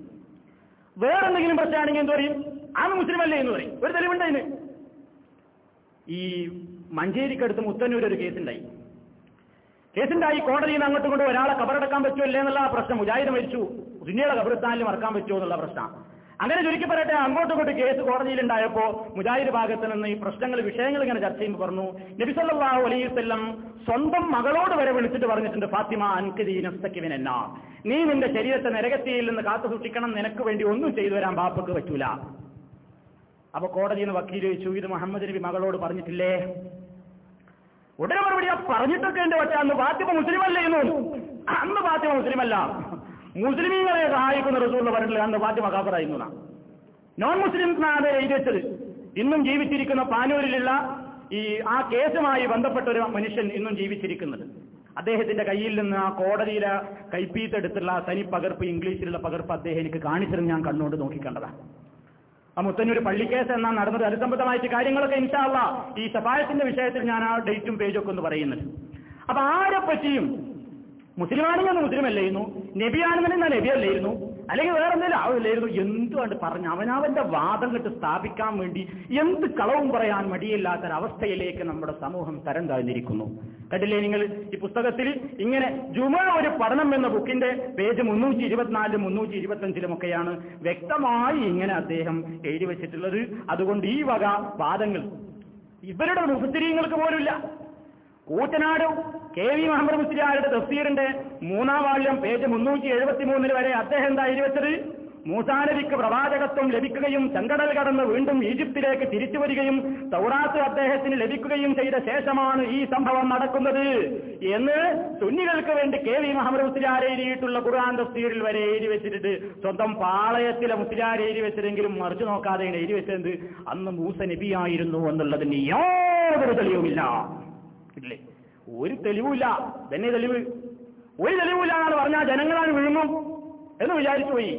വേറെ എന്തെങ്കിലും പ്രശ്നമാണെങ്കിൽ എന്ത് പറയും? അത് മുസ്ലിം അല്ലേ എന്ന് പറയും. ഒരു തെളിവുണ്ട് അതിന്. ഈ മഞ്ചേരിക്കടുത്ത് മുത്തന്നൂർ ഒരു കേസുണ്ടായി. കേസുണ്ടായി കോടതിയിൽ നിന്ന് അങ്ങോട്ട് കൊണ്ട് ഒരാളെ കബറടക്കാൻ പറ്റുമല്ലേ എന്നുള്ള പ്രശ്നം മുജാഹിദ് മരിച്ചു. ദുനിയയുടെ കബറിസ്ഥാനിൽ മറക്കാൻ പറ്റുമോ എന്നുള്ള പ്രശ്നം. അങ്ങനെ ചുരുക്കി പറയട്ടെ അങ്ങോട്ടും ഇങ്ങോട്ടും കേസ് കോടതിയിലുണ്ടായപ്പോ മുജാഹിദ് ഭാഗത്ത് നിന്ന് ഈ പ്രശ്നങ്ങൾ വിഷയങ്ങൾ ഇങ്ങനെ ചർച്ച ചെയ്യുമ്പോൾ പറഞ്ഞു നബിസല്ലാ അലൈഹി വസല്ലം സ്വന്തം മകളോട് വരെ വിളിച്ചിട്ട് പറഞ്ഞിട്ടുണ്ട് ഫാത്തിമ അൻകദീനസ്തക്കിവനെന്ന നീ നിന്റെ ശരീരത്തെ നരകത്തിയിൽ നിന്ന് കാത്തു സൂക്ഷിക്കണം നിനക്ക് വേണ്ടി ഒന്നും ചെയ്തു വരാൻ ബാപ്പക്ക് പറ്റൂല. അപ്പൊ കോടതിയിൽ നിന്ന് വക്കീൽ ചോദിച്ചു ഇത് മുഹമ്മദ് നബി മകളോട് പറഞ്ഞിട്ടില്ലേ? ഉടനെ മറുപടി പറഞ്ഞിട്ടൊക്കെ പക്ഷെ അന്ന് ഫാത്തിമ മുസ്ലിമല്ലേ എന്ന്? അന്ന് ഫാത്തിമ മുസ്ലിം അല്ല. മുസ്ലിമീങ്ങളെ സഹായിക്കുന്ന റസൂൽ പറഞ്ഞിട്ടില്ല അന്ന് ഫാത്തിമ കാഫറായിരുന്നു. നോൺ മുസ്ലിംസിനാണ് എഴുതി വെച്ചത് ഇന്നും ജീവിച്ചിരിക്കുന്ന പാനൂരിലുള്ള ഈ ആ കേസുമായി ബന്ധപ്പെട്ട ഒരു മനുഷ്യൻ ഇന്നും ജീവിച്ചിരിക്കുന്നത്. അദ്ദേഹത്തിന്റെ കയ്യിൽ നിന്ന് ആ കോടതിയിലെ കൈപ്പീത്തെടുത്തുള്ള തനി പകർപ്പ് ഇംഗ്ലീഷിലുള്ള പകർപ്പ് അദ്ദേഹം എനിക്ക് കാണിച്ചിരുന്ന് ഞാൻ കണ്ണുകൊണ്ട് നോക്കിക്കണ്ടതാണ്. ആ മുത്തന്നൂർ പള്ളിക്കേസ് എന്നാ നടന്നത് അനുസംബന്ധമായിട്ട് കാര്യങ്ങളൊക്കെ ഇൻഷാള്ള ഈ സഫായത്തിന്റെ വിഷയത്തിൽ ഞാൻ ആ ഡേറ്റും പേജൊക്കെ ഒന്ന് പറയുന്നുണ്ട് അപ്പൊ ആരെ പറ്റിയും അന്ന് മുസ്ലിം അല്ലായിരുന്നു നബിയാണെന്നുണ്ടെങ്കിൽ നബി അല്ലായിരുന്നു അല്ലെങ്കിൽ വേറെ എന്തെങ്കിലും ആവില്ലായിരുന്നു? എന്തുകൊണ്ട് പറഞ്ഞു അവനവന്റെ വാദം കെട്ട് സ്ഥാപിക്കാൻ വേണ്ടി എന്ത് കളവും പറയാൻ മടിയില്ലാത്തൊരവസ്ഥയിലേക്ക് നമ്മുടെ സമൂഹം തരം താഴ്ന്നിരിക്കുന്നു. കണ്ടില്ലേ നിങ്ങൾ ഈ പുസ്തകത്തിൽ ഇങ്ങനെ ജുമ ഒരു പഠനം എന്ന ബുക്കിന്റെ പേജ് മുന്നൂറ്റി ഇരുപത്തിനാലിലും മുന്നൂറ്റി ഇരുപത്തഞ്ചിലും ഒക്കെയാണ് വ്യക്തമായി ഇങ്ങനെ അദ്ദേഹം എഴുതി വെച്ചിട്ടുള്ളത്. അതുകൊണ്ട് ഈ വക വാദങ്ങൾ ഇവരുടെ മുഖത്തിരിയങ്ങൾക്ക് പോലുമില്ല. കൂറ്റനാട് കെ വി മുഹമ്മദ് മുസ്ലിയാരുടെ തഫ്സീറിന്റെ മൂന്നാം വാള്യം പേജ് മുന്നൂറ്റി എഴുപത്തി മൂന്നിൽ വരെ അദ്ദേഹം എന്താ എഴുതി വെച്ചത് മൂസാനബിക്ക് പ്രവാചകത്വം ലഭിക്കുകയും ചെങ്കടൽ കടന്ന് വീണ്ടും ഈജിപ്തിലേക്ക് തിരിച്ചു വരികയും തൗറാത്ത് അദ്ദേഹത്തിന് ലഭിക്കുകയും ചെയ്ത ശേഷമാണ് ഈ സംഭവം നടക്കുന്നത്. എന്ന് സുന്നികൾക്ക് വേണ്ടി കെ വി മുഹമ്മദ് മുസ്ലിയാർ എഴുതിയിട്ടുള്ള ഖുർആൻ തഫ്സീറിൽ വരെ എഴുതി വെച്ചിട്ട് സ്വന്തം പാളയത്തിലെ മുസ്ലിയാർ എഴുതി വെച്ചതെങ്കിലും മറിച്ചു നോക്കാതെ എഴുതി വെച്ചത്. അന്ന് മൂസ നബിയായിരുന്നു എന്നുള്ളതിന് യാതൊരു തെളിവുമില്ല. ഇല്ലേ ഒരു തെളിവില്ല തന്നെ തെളിവ്. ഒരു തെളിവില്ല എന്നാണ് പറഞ്ഞാൽ ജനങ്ങളാണ് വിഴുങ്ങും എന്ന് വിചാരിച്ചു പോയി.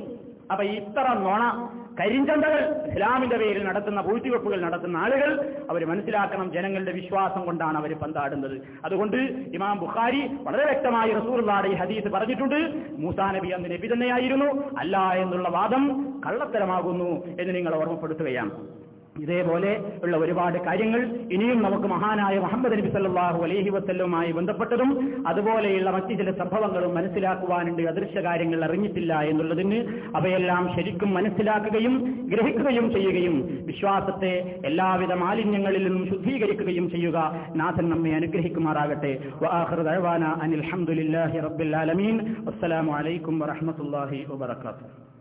അപ്പൊ ഇത്ര നോണ കരിഞ്ചന്തകൾ ഇസ്ലാമിന്റെ പേരിൽ നടത്തുന്ന പൂഴ്ത്തിവെപ്പുകൾ നടത്തുന്ന ആളുകൾ അവർ മനസ്സിലാക്കണം ജനങ്ങളുടെ വിശ്വാസം കൊണ്ടാണ് അവർ പന്താടുന്നത്. അതുകൊണ്ട് ഇമാം ബുഖാരി വളരെ വ്യക്തമായി റസൂർലാടെ ഈ ഹദീസ് പറഞ്ഞിട്ടുണ്ട് മൂസാ നബി അന്ന് നബി തന്നെയായിരുന്നു അല്ല എന്നുള്ള വാദം കള്ളത്തരമാകുന്നു എന്ന് നിങ്ങൾ ഓർമ്മപ്പെടുത്തുകയാണ്. ഇതേപോലെ ഉള്ള ഒരുപാട് കാര്യങ്ങൾ ഇനിയും നമുക്ക് മഹാനായ മുഹമ്മദ് നബി സല്ലാഹു അലൈഹി വസ്ല്ലുമായി ബന്ധപ്പെട്ടതും അതുപോലെയുള്ള മറ്റു ചില സംഭവങ്ങളും മനസ്സിലാക്കുവാനുണ്ട് അദൃശ്യ കാര്യങ്ങൾ അറിഞ്ഞിട്ടില്ല എന്നുള്ളതിന് അവയെല്ലാം ശരിക്കും മനസ്സിലാക്കുകയും ഗ്രഹിക്കുകയും ചെയ്യുകയും വിശ്വാസത്തെ എല്ലാവിധ മാലിന്യങ്ങളിൽ നിന്നും ശുദ്ധീകരിക്കുകയും ചെയ്യുക നാഥൻ നമ്മെ അനുഗ്രഹിക്കുമാറാകട്ടെ. അനിൽ ഹംദുലില്ലാഹി റബ്ബിൽ ആലമീൻ. അസ്സലാമു അലൈക്കും വറഹ്മത്തുള്ളാഹി വബറകാതുഹു.